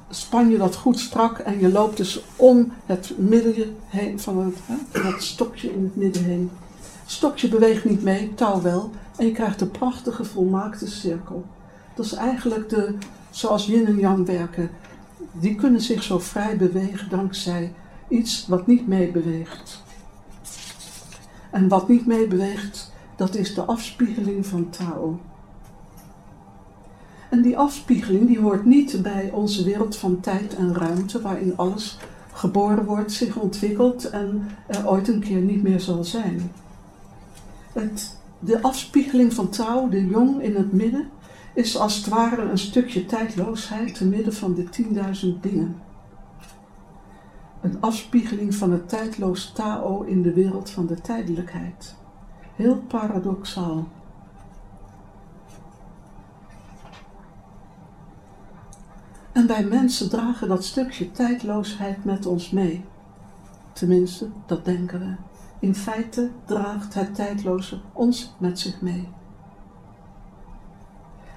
Speaker 3: span je dat goed strak en je loopt dus om het midden heen van het, hè, stokje in het midden heen. Stokje beweegt niet mee, touw wel. En je krijgt een prachtige volmaakte cirkel. Dat is eigenlijk de, zoals yin en yang werken. Die kunnen zich zo vrij bewegen dankzij iets wat niet meebeweegt. En wat niet meebeweegt, dat is de afspiegeling van Tao. En die afspiegeling die hoort niet bij onze wereld van tijd en ruimte, waarin alles geboren wordt, zich ontwikkelt en er ooit een keer niet meer zal zijn. De afspiegeling van Tao, de jong in het midden, is als het ware een stukje tijdloosheid te midden van de 10.000 dingen. Een afspiegeling van het tijdloos Tao in de wereld van de tijdelijkheid. Heel paradoxaal. En wij mensen dragen dat stukje tijdloosheid met ons mee. Tenminste, dat denken we. In feite draagt het tijdloze ons met zich mee.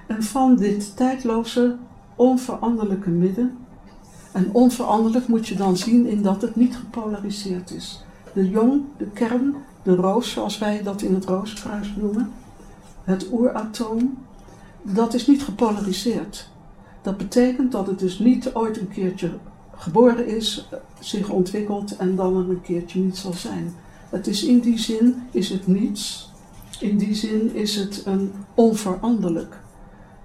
Speaker 3: En van dit tijdloze, onveranderlijke midden, en onveranderlijk moet je dan zien in dat het niet gepolariseerd is. De jong, de kern, de roos zoals wij dat in het rooskruis noemen, het oeratoom, dat is niet gepolariseerd. Dat betekent dat het dus niet ooit een keertje geboren is, zich ontwikkelt en dan een keertje niet zal zijn. Het is in die zin is het niets. In die zin is het een onveranderlijk.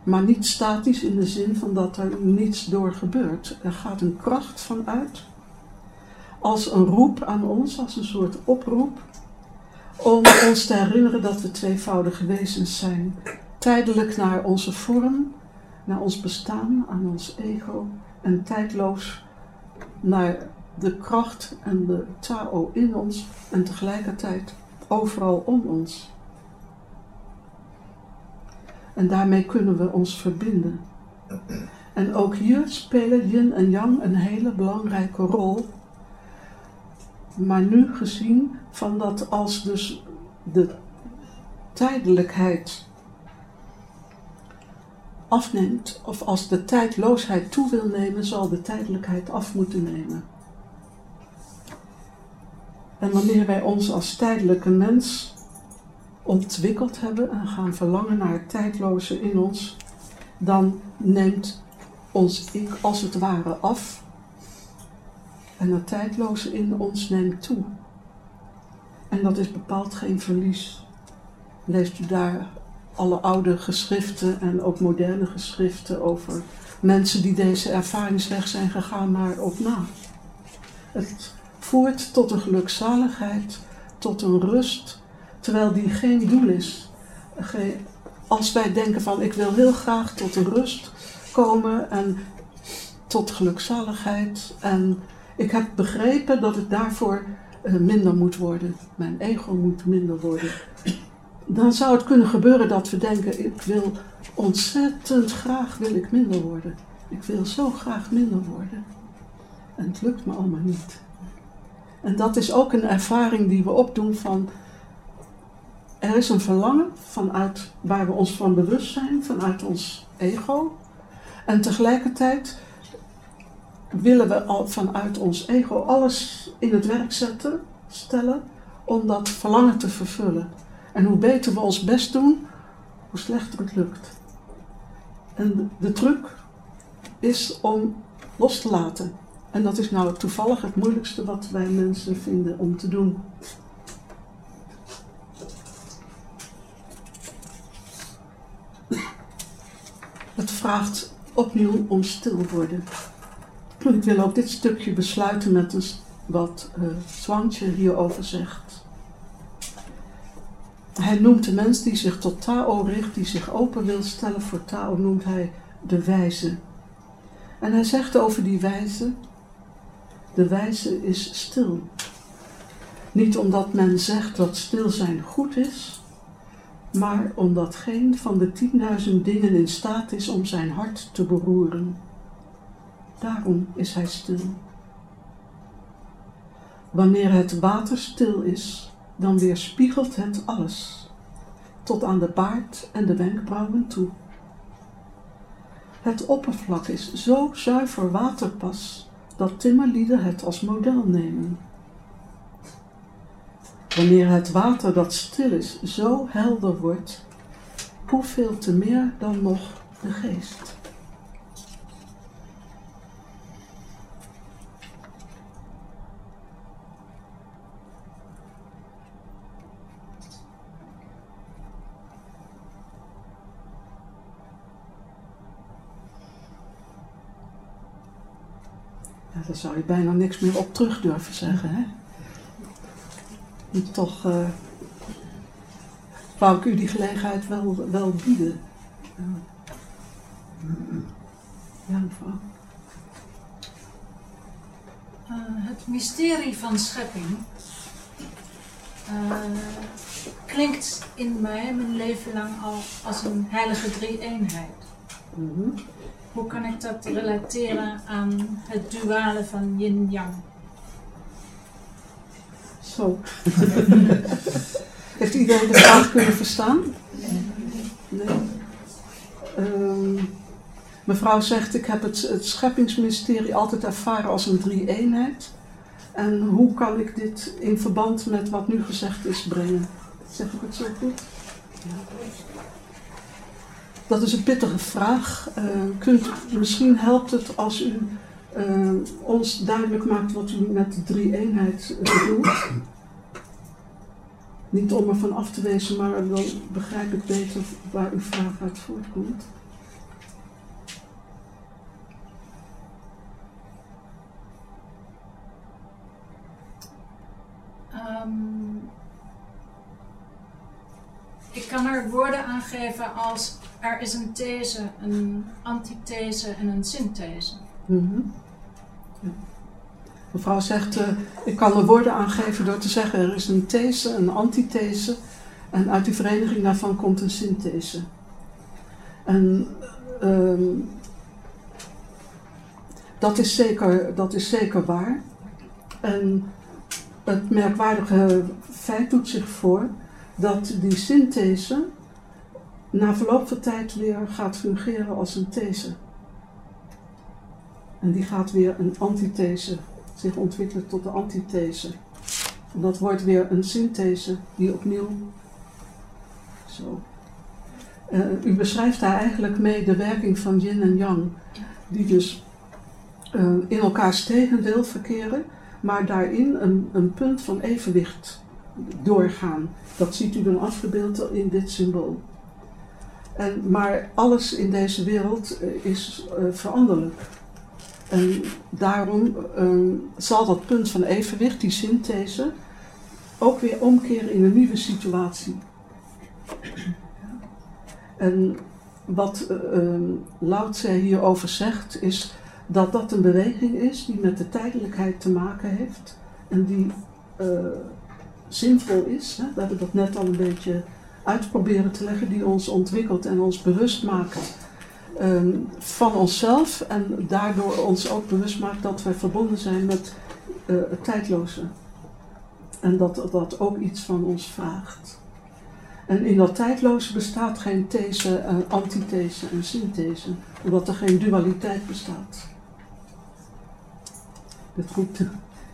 Speaker 3: Maar niet statisch in de zin van dat er niets door gebeurt. Er gaat een kracht van uit. Als een roep aan ons, als een soort oproep. Om ons te herinneren dat we tweevoudige wezens zijn. Tijdelijk naar onze vorm, naar ons bestaan, aan ons ego. En tijdloos naar de kracht en de Tao in ons en tegelijkertijd overal om ons. En daarmee kunnen we ons verbinden. En ook hier spelen yin en yang een hele belangrijke rol. Maar nu gezien van dat als dus de tijdelijkheid afneemt, of als de tijdloosheid toe wil nemen, zal de tijdelijkheid af moeten nemen. En wanneer wij ons als tijdelijke mens ontwikkeld hebben en gaan verlangen naar het tijdloze in ons, dan neemt ons ik als het ware af en het tijdloze in ons neemt toe. En dat is bepaald geen verlies. Leest u daar alle oude geschriften en ook moderne geschriften over mensen die deze ervaringsweg zijn gegaan maar op na. Het voert tot een gelukzaligheid, tot een rust, terwijl die geen doel is. Als wij denken van ik wil heel graag tot rust komen en tot gelukzaligheid en ik heb begrepen dat het daarvoor eh, minder moet worden. Mijn ego moet minder worden. Dan zou het kunnen gebeuren dat we denken, ik wil ontzettend graag wil ik minder worden. Ik wil zo graag minder worden. En het lukt me allemaal niet. En dat is ook een ervaring die we opdoen van er is een verlangen vanuit waar we ons van bewust zijn, vanuit ons ego. En tegelijkertijd willen we vanuit ons ego alles in het werk zetten, stellen, om dat verlangen te vervullen. En hoe beter we ons best doen, hoe slechter het lukt. En de truc is om los te laten. En dat is nou toevallig het moeilijkste wat wij mensen vinden om te doen. Vraagt opnieuw om stil worden. Ik wil ook dit stukje besluiten met een, wat uh, hierover zegt. Hij noemt de mens die zich tot Tao richt, die zich open wil stellen voor Tao, noemt hij de wijze. En hij zegt over die wijze, de wijze is stil. Niet omdat men zegt dat stil zijn goed is, maar omdat geen van de tienduizend dingen in staat is om zijn hart te beroeren. Daarom is hij stil. Wanneer het water stil is, dan weerspiegelt het alles, tot aan de baard en de wenkbrauwen toe. Het oppervlak is zo zuiver waterpas dat timmerlieden het als model nemen. Wanneer het water dat stil is zo helder wordt, hoeveel te meer dan nog de geest. Ja, daar zou je bijna niks meer op terug durven zeggen, hè? En toch uh, wou ik u die gelegenheid wel, wel bieden. Ja, mevrouw.
Speaker 7: Uh, het mysterie van schepping uh, klinkt in mij mijn leven lang al als een heilige drie-eenheid. Mm -hmm. Hoe kan ik dat relateren aan het duale van yin-yang?
Speaker 3: Zo. Heeft iedereen de vraag kunnen verstaan? Nee. Um, mevrouw zegt, ik heb het, het altijd ervaren als een drie-eenheid. En hoe kan ik dit in verband met wat nu gezegd is brengen? Zeg ik het zo goed? Dat is een pittige vraag. Uh, kunt, misschien helpt het als u uh, ons duidelijk maakt wat u met de drie-eenheid bedoelt. Niet om er van af te wezen, maar dan begrijp ik beter waar uw vraag uit voortkomt.
Speaker 7: Um, ik kan er woorden aan geven als er is een these, een antithese en een synthese.
Speaker 3: Ja. Mevrouw zegt, uh, ik kan er woorden aangeven door te zeggen er is een these, een antithese en uit die vereniging daarvan komt een synthese. En um, dat, is zeker, dat is zeker waar. En het merkwaardige feit doet zich voor dat die synthese na verloop van tijd weer gaat fungeren als een these. En die gaat weer een antithese zich ontwikkelen tot de antithese. En dat wordt weer een synthese die opnieuw. Zo. Uh, u beschrijft daar eigenlijk mee de werking van yin en yang, die dus uh, in elkaars tegendeel verkeren, maar daarin een, een punt van evenwicht doorgaan. Dat ziet u dan afgebeeld in dit symbool. En, maar alles in deze wereld uh, is veranderlijk. En daarom um, zal dat punt van evenwicht, die synthese, ook weer omkeren in een nieuwe situatie. En wat uh, hierover zegt, is dat dat een beweging is die met de tijdelijkheid te maken heeft en die uh, zinvol is. Hè? We hebben dat net al een beetje uitproberen te leggen, die ons ontwikkelt en ons bewust maakt um, van onszelf en daardoor ons ook bewust maakt dat wij verbonden zijn met uh, het tijdloze. En dat dat ook iets van ons vraagt. En in dat tijdloze bestaat geen these, uh, antithese en synthese, omdat er geen dualiteit bestaat. Dit roept een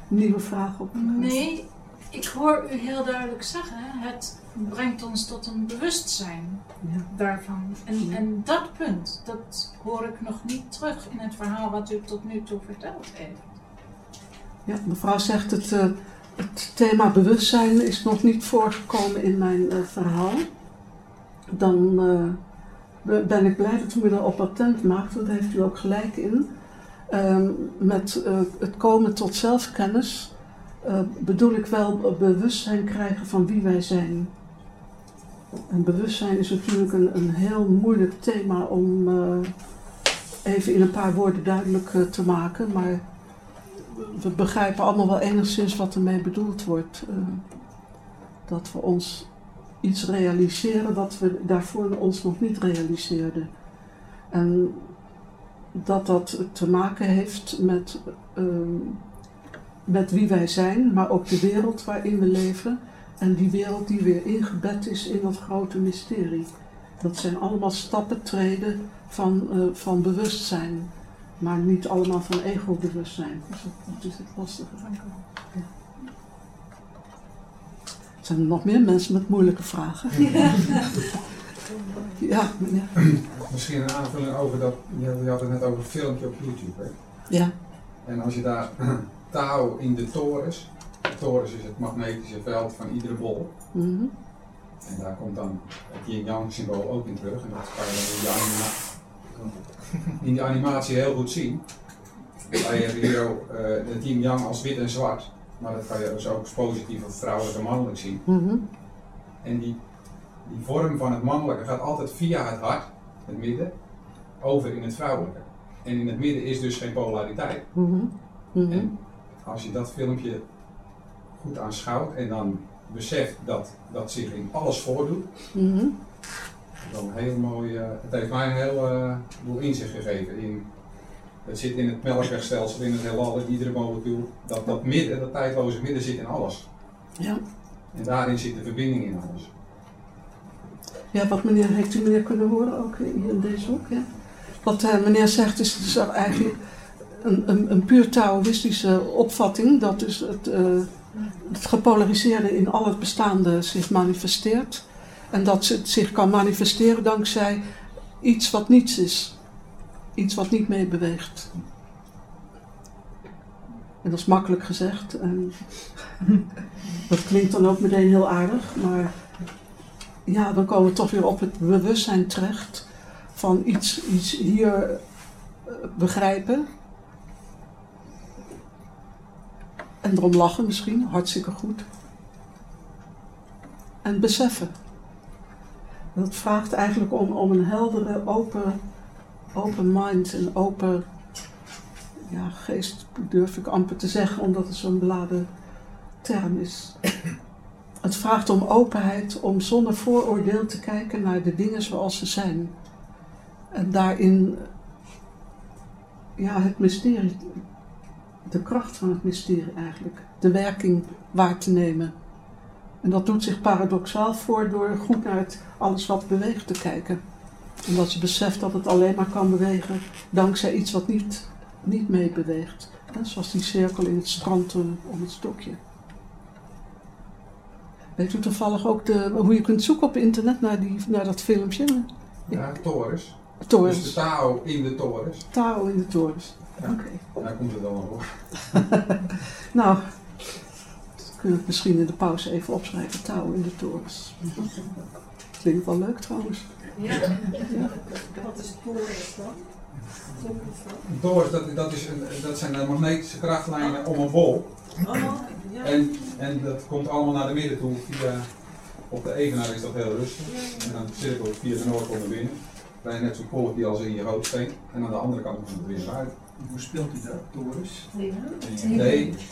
Speaker 3: nieuwe vraag op.
Speaker 7: Nee, ik hoor u heel duidelijk zeggen, het brengt ons tot een bewustzijn ja. daarvan. En, ja. en dat punt, dat hoor ik nog niet terug in het verhaal wat u tot nu toe verteld heeft.
Speaker 3: Ja, mevrouw zegt het, uh, het thema bewustzijn is nog niet voorgekomen in mijn uh, verhaal. Dan uh, be- ben ik blij dat u me daarop attent maakt, want daar heeft u ook gelijk in. Ehm, met eh, het komen tot zelfkennis eh, bedoel ik wel bewustzijn krijgen van wie wij zijn. En bewustzijn is natuurlijk een, een heel moeilijk thema om eh, even in een paar woorden duidelijk eh, te maken, maar we begrijpen allemaal wel enigszins wat ermee bedoeld wordt. dat we ons iets realiseren wat we daarvoor ons nog niet realiseerden. En dat dat te maken heeft met, ehm, met wie wij zijn, maar ook de wereld waarin we leven. En die wereld die weer ingebed is in dat grote mysterie. Dat zijn allemaal stappen treden van, eh, van bewustzijn, maar niet allemaal van ego-bewustzijn. Dus dat, dat is het lastige. Ja. Zijn er nog meer mensen met moeilijke vragen? Ja, meneer.
Speaker 8: Misschien een aanvulling over dat, je je had het net over een filmpje op YouTube. Hè?
Speaker 3: Ja.
Speaker 8: En als je daar Tao in de torens, de torens is het magnetische veld van iedere bol.
Speaker 3: Mhm.
Speaker 8: En daar komt dan het yin-yang symbool ook in terug. En dat kan je in anima- in die animatie heel goed zien. Bij je hier eh, het yin-yang als wit en zwart. Maar dat kan je dus ook als positief of vrouwelijk en mannelijk zien.
Speaker 3: Mhm.
Speaker 8: En die, die vorm van het mannelijke gaat altijd via het hart, het midden, over in het vrouwelijke. En in het midden is dus geen polariteit.
Speaker 3: Mhm.
Speaker 8: En als je dat filmpje goed aanschouwt en dan beseft dat dat zich in alles voordoet,
Speaker 3: Mhm.
Speaker 8: dan heel mooi. eh, het heeft mij een heel boel inzicht gegeven in. Het zit in het melkwegstelsel, in het heelal, in iedere molecuul. Dat, dat midden, dat tijdloze midden zit in alles.
Speaker 3: Ja.
Speaker 8: En daarin zit de verbinding in alles.
Speaker 3: ja, wat meneer, heeft u meneer kunnen horen ook hier in deze hoek? Ja? Wat eh, meneer zegt is dus eigenlijk een, een, een puur Taoïstische opvatting. Dat dus het, eh, het gepolariseerde in al het bestaande zich manifesteert. En dat het zich kan manifesteren dankzij iets wat niets is. Iets wat niet meebeweegt. En dat is makkelijk gezegd. Dat klinkt dan ook meteen heel aardig, maar ja, dan komen we toch weer op het bewustzijn terecht van iets, iets hier eh, begrijpen. En erom lachen misschien, hartstikke goed. En beseffen. Dat vraagt eigenlijk om, om een heldere, open, open mind, een open ja, geest, durf ik amper te zeggen, omdat het zo'n beladen term is. Het vraagt om openheid, om zonder vooroordeel te kijken naar de dingen zoals ze zijn. En daarin ja, het mysterie, de kracht van het mysterie eigenlijk, de werking waar te nemen. En dat doet zich paradoxaal voor door goed naar het alles wat beweegt te kijken. Omdat je beseft dat het alleen maar kan bewegen dankzij iets wat niet, niet meebeweegt. Zoals die cirkel in het strand om het stokje. Weet u toevallig ook de, hoe je kunt zoeken op internet naar, die, naar dat filmpje?
Speaker 8: Ja, torens.
Speaker 3: Torens.
Speaker 8: Dus de Tao in de torens.
Speaker 3: Tao in de torens.
Speaker 8: Ja.
Speaker 3: Oké.
Speaker 8: Daar komt het allemaal voor.
Speaker 3: Nou, dat kunnen we het misschien in de pauze even opschrijven. Tao in de torens. Klinkt wel leuk trouwens.
Speaker 9: Wat is torens dan?
Speaker 8: Een torens, dat, dat, is een, dat zijn de magnetische krachtlijnen om een bol.
Speaker 9: Oh, ja.
Speaker 8: En, en dat komt allemaal naar de midden toe. Via, op de evenaar is dat heel rustig. En dan cirkelt het via de noordpool naar binnen. Bij net zo'n poortje als in je hoofdsteen. En aan de andere kant komt het weer uit.
Speaker 10: Hoe speelt u dat, Doris?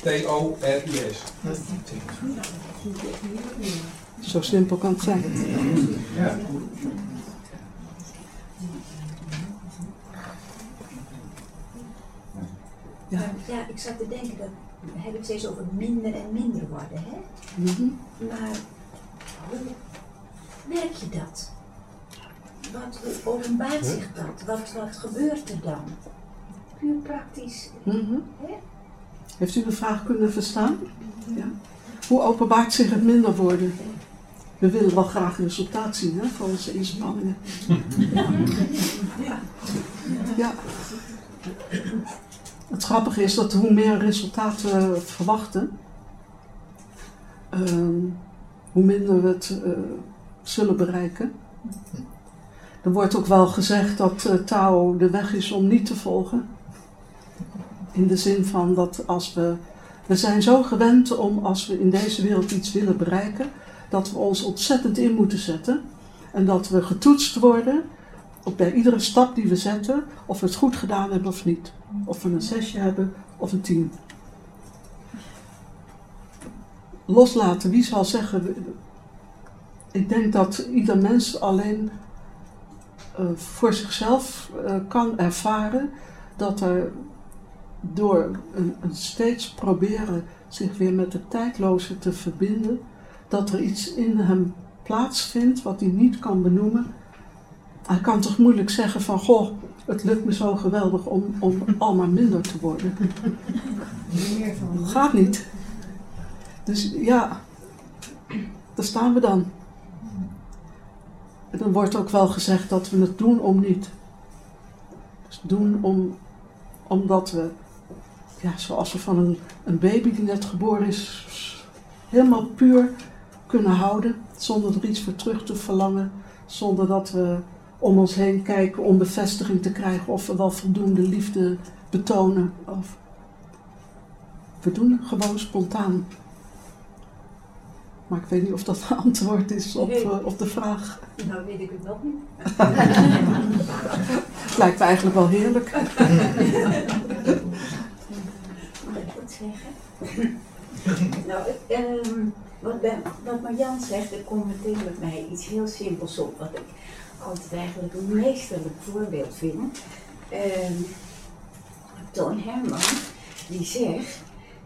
Speaker 8: T-O-R-I-S.
Speaker 3: Zo simpel kan het zijn.
Speaker 8: Ja.
Speaker 3: Ja.
Speaker 11: Ja, ik zat te denken, dat we hebben het steeds over minder en minder worden, hè?
Speaker 3: Mhm.
Speaker 11: Maar hoe merk je dat? Wat, hoe openbaart zich dat? Wat, wat gebeurt er dan? Puur praktisch.
Speaker 3: Mhm. Heeft u de vraag kunnen verstaan? Ja. Hoe openbaart zich het minder worden? We willen wel graag resultaat zien hè, van onze inspanningen. Ja. Het grappige is dat hoe meer resultaat we verwachten, ehm, hoe minder we het eh, zullen bereiken. Er wordt ook wel gezegd dat eh, Tao de weg is om niet te volgen. In de zin van dat als we. We zijn zo gewend om als we in deze wereld iets willen bereiken, dat we ons ontzettend in moeten zetten. En dat we getoetst worden op bij iedere stap die we zetten, of we het goed gedaan hebben of niet. Of we een zesje hebben of een tien. Loslaten, wie zal zeggen. Ik denk dat ieder mens alleen eh, voor zichzelf eh, kan ervaren dat er door een, steeds proberen zich weer met het tijdloze te verbinden, dat er iets in hem plaatsvindt wat hij niet kan benoemen. Hij kan toch moeilijk zeggen van, goh, het lukt me zo geweldig om, om al maar minder te worden. Gaat niet. Dus ja, daar staan we dan. En dan wordt ook wel gezegd dat we het doen om niet. Dus doen om, omdat we, ja, zoals we van een, een baby die net geboren is, helemaal puur kunnen houden, zonder er iets voor terug te verlangen, zonder dat we om ons heen kijken om bevestiging te krijgen of we wel voldoende liefde betonen. Of we doen het gewoon spontaan. Maar ik weet niet of dat een antwoord is op,
Speaker 11: Nee.
Speaker 3: eh, op de vraag.
Speaker 11: Nou weet ik het nog niet.
Speaker 3: Lijkt me eigenlijk wel heerlijk.
Speaker 11: Zeggen? nou, ik, ehm, wat, Marjan zegt, er komt meteen met mij iets heel simpels op, wat ik altijd eigenlijk een meesterlijk voorbeeld vind. Ehm Toon Herman, die zegt,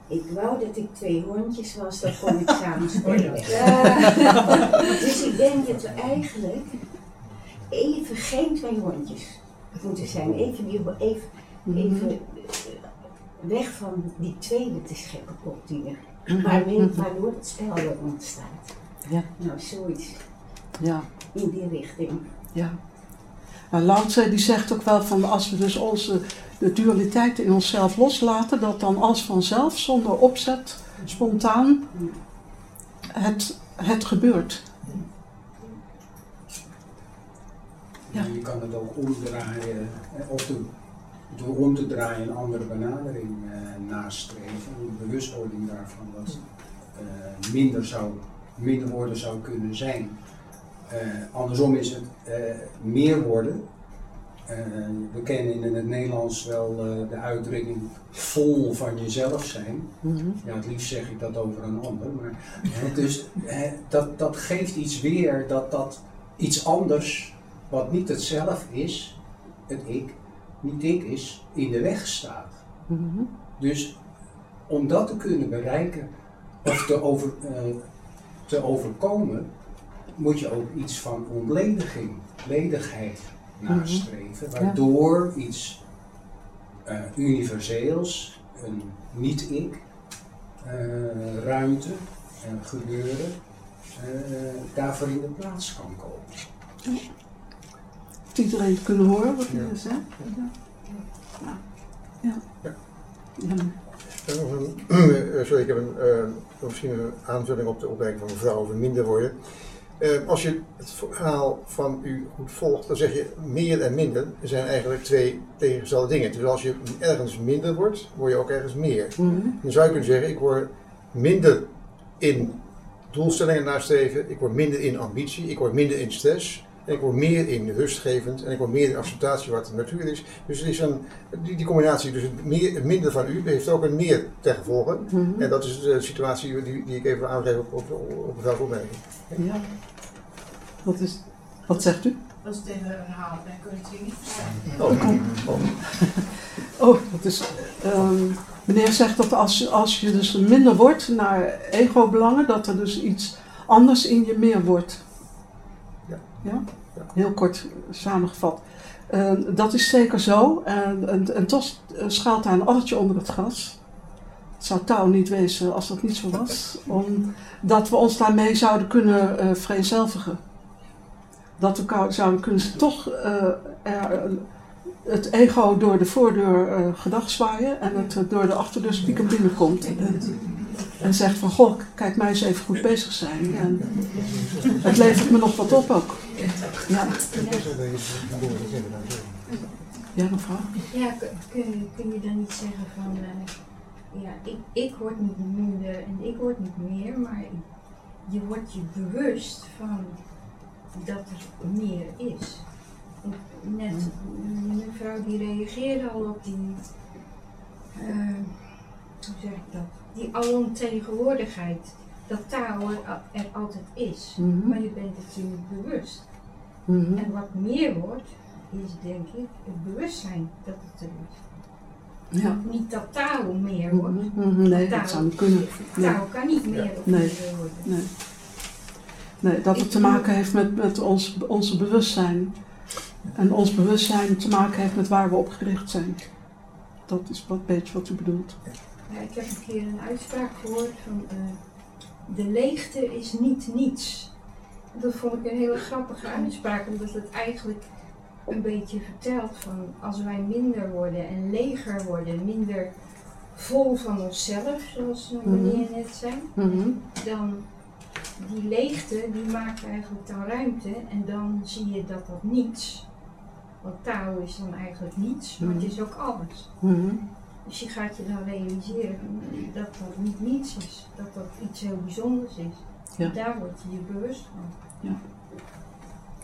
Speaker 11: ik wou dat ik twee hondjes was, dan kon ik samen spelen. dus ik denk dat we eigenlijk even geen twee hondjes moeten zijn. Even, even, even weg van die tweede te scheppen kop die er, waarmee, waardoor het spel er ontstaat.
Speaker 3: Ja.
Speaker 11: Nou, zoiets
Speaker 3: Ja,
Speaker 11: in die richting.
Speaker 3: ja. Nou, Lao Tse die zegt ook wel van als we dus onze de dualiteit in onszelf loslaten, dat dan als vanzelf, zonder opzet, spontaan, het, het gebeurt. Ja.
Speaker 4: Je kan het ook omdraaien, eh, of de, door om te draaien een andere benadering eh, nastreven. Een bewustwording daarvan dat eh, minder, zou, minder worden zou kunnen zijn. Eh, andersom is het meer worden. We kennen in het Nederlands wel de uitdrukking vol van jezelf zijn.
Speaker 3: Mhm.
Speaker 4: Ja, het liefst zeg ik dat over een ander. Maar, dus dat, dat geeft iets weer dat dat iets anders, wat niet het zelf is, het ik, niet ik is, in de weg staat.
Speaker 3: Mhm.
Speaker 4: Dus om dat te kunnen bereiken of te, over, eh, te overkomen, moet je ook iets van ontlediging, ledigheid nastreven,
Speaker 3: Ja.
Speaker 4: waardoor iets eh, universeels, een niet-ik, eh, ruimte en gebeuren, daarvoor in de plaats kan komen.
Speaker 3: Heeft iedereen kunnen horen wat hij zegt? Ja. Ja.
Speaker 1: Ja. Eh, sorry, ik heb een, eh, misschien een aanvulling op de opmerking van mevrouw over minder worden. Eh, als je het verhaal van u goed volgt, dan zeg je meer en minder zijn eigenlijk twee tegengestelde dingen. Dus als je ergens minder wordt, word je ook ergens meer.
Speaker 3: Mhm.
Speaker 1: Dan zou je kunnen zeggen, ik word minder in doelstellingen nastreven, ik word minder in ambitie, ik word minder in stress, en ik word meer in rustgevend en ik word meer in acceptatie wat de natuur is. Dus het is een, die, die combinatie, dus het, meer, het minder van u, heeft ook een meer ten gevolge.
Speaker 3: Mhm.
Speaker 1: En dat is de situatie die, die ik even aangeef op, op, op opmerking.
Speaker 3: Ja. Wat, is, wat zegt u?
Speaker 9: Als het even herhaalt, dan kun je het weer niet verstaan.
Speaker 1: Oh, oh.
Speaker 3: Oh, dat is. ehm, meneer zegt dat als, als je dus minder wordt naar ego-belangen, dat er dus iets anders in je meer wordt.
Speaker 1: Ja.
Speaker 3: Heel kort samengevat. Eh, dat is zeker zo. En, en, en toch eh, schuilt daar een addertje onder het gras. Het zou touw niet wezen als dat niet zo was. Omdat we ons daarmee zouden kunnen eh vereenzelvigen. Dat we zouden kunnen toch eh, er, het ego door de voordeur eh gedag zwaaien en het eh, door de achterdeur stiekem binnenkomt. En zegt van, goh, kijk mij eens even goed bezig zijn. En het levert me nog wat op ook. Ja, ja mevrouw?
Speaker 11: Ja, kun, kun, je dan niet zeggen van, eh, ja, ik, ik word niet minder en ik word niet meer, maar je wordt je bewust van dat er meer is. Net, die mevrouw die reageerde al op die, eh, hoe zeg ik dat, die alomtegenwoordigheid, dat taal er, al- er altijd is,
Speaker 3: Mhm.
Speaker 11: maar je bent het je niet bewust.
Speaker 3: Mhm.
Speaker 11: En wat meer wordt, is denk ik het bewustzijn dat het er is.
Speaker 3: Ja.
Speaker 11: Niet dat taal meer wordt.
Speaker 3: Mhm, Nee, dat zou niet kunnen. Nee.
Speaker 11: Taal kan niet meer
Speaker 3: Nee.
Speaker 11: worden.
Speaker 3: Nee. nee, dat het te maken heeft met, met ons, onze bewustzijn. En ons bewustzijn te maken heeft met waar we op gericht zijn. Dat is wat beetje wat u bedoelt.
Speaker 11: Ja, ik heb een keer een uitspraak gehoord van eh, de leegte is niet niets. Dat vond ik een hele grappige uitspraak, omdat het eigenlijk een beetje vertelt van als wij minder worden en leger worden, minder vol van onszelf, zoals
Speaker 3: Mhm.
Speaker 11: meneer net zei,
Speaker 3: Mhm.
Speaker 11: dan die leegte die maakt eigenlijk dan ruimte en dan zie je dat dat niets, want taal is dan eigenlijk niets, maar het is ook alles.
Speaker 3: Mhm.
Speaker 11: Dus je gaat je dan realiseren dat dat niet niets is, dat dat iets heel bijzonders is.
Speaker 3: Ja.
Speaker 11: Daar word je je bewust van.
Speaker 3: Ja.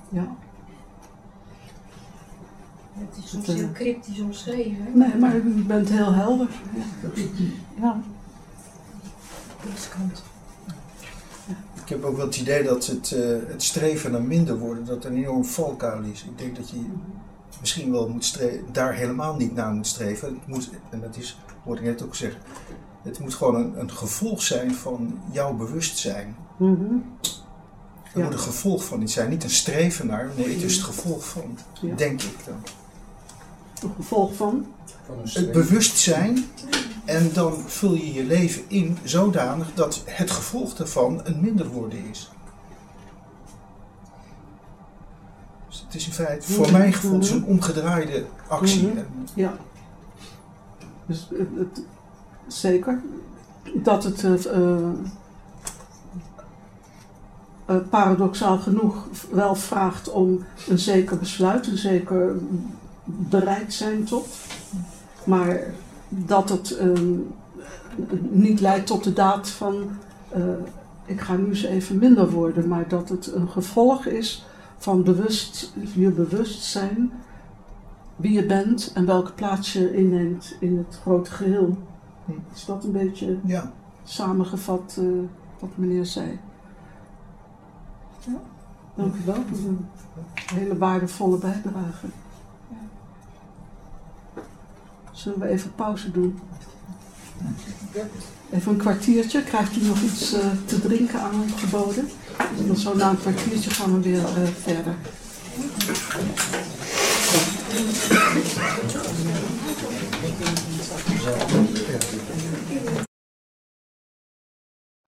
Speaker 3: Ja.
Speaker 11: Het is soms
Speaker 3: eh,
Speaker 11: heel cryptisch omschreven.
Speaker 3: Nee, maar u bent heel helder. Ja. ja.
Speaker 1: Ik heb ook wel het idee dat het, eh, het streven naar minder worden, dat er een enorm valkuil is. Ik denk dat je misschien wel moet daar helemaal niet naar moet streven. Het moet, en dat is, wat ik net ook zeg, het moet gewoon een, een gevolg zijn van jouw bewustzijn.
Speaker 3: Mhm.
Speaker 1: Het moet een gevolg van iets zijn, niet een streven naar, nee, het is het gevolg van,
Speaker 3: Ja.
Speaker 1: denk ik dan.
Speaker 3: Een gevolg van?
Speaker 1: Het bewustzijn en dan vul je je leven in zodanig dat het gevolg daarvan een minder worden is. Het is in feite, voor mijn gevoel, een omgedraaide actie. En
Speaker 3: Ja. Dus het, het- zeker dat het eh, eh, eh, paradoxaal genoeg wel vraagt om een zeker besluit, een zeker bereid zijn tot. Maar dat het eh, niet leidt tot de daad van ik ga nu eens even minder worden, maar dat het een gevolg is van bewust, je bewustzijn wie je bent en welke plaats je inneemt in het grote geheel. Is dat een beetje
Speaker 1: ja.
Speaker 3: samengevat eh, wat meneer zei? Ja. Dank u wel voor een hele waardevolle bijdrage. Zullen we even pauze doen? Even een kwartiertje krijgt hij nog iets eh, te drinken aangeboden. En zo na een kwartiertje gaan we weer eh, verder.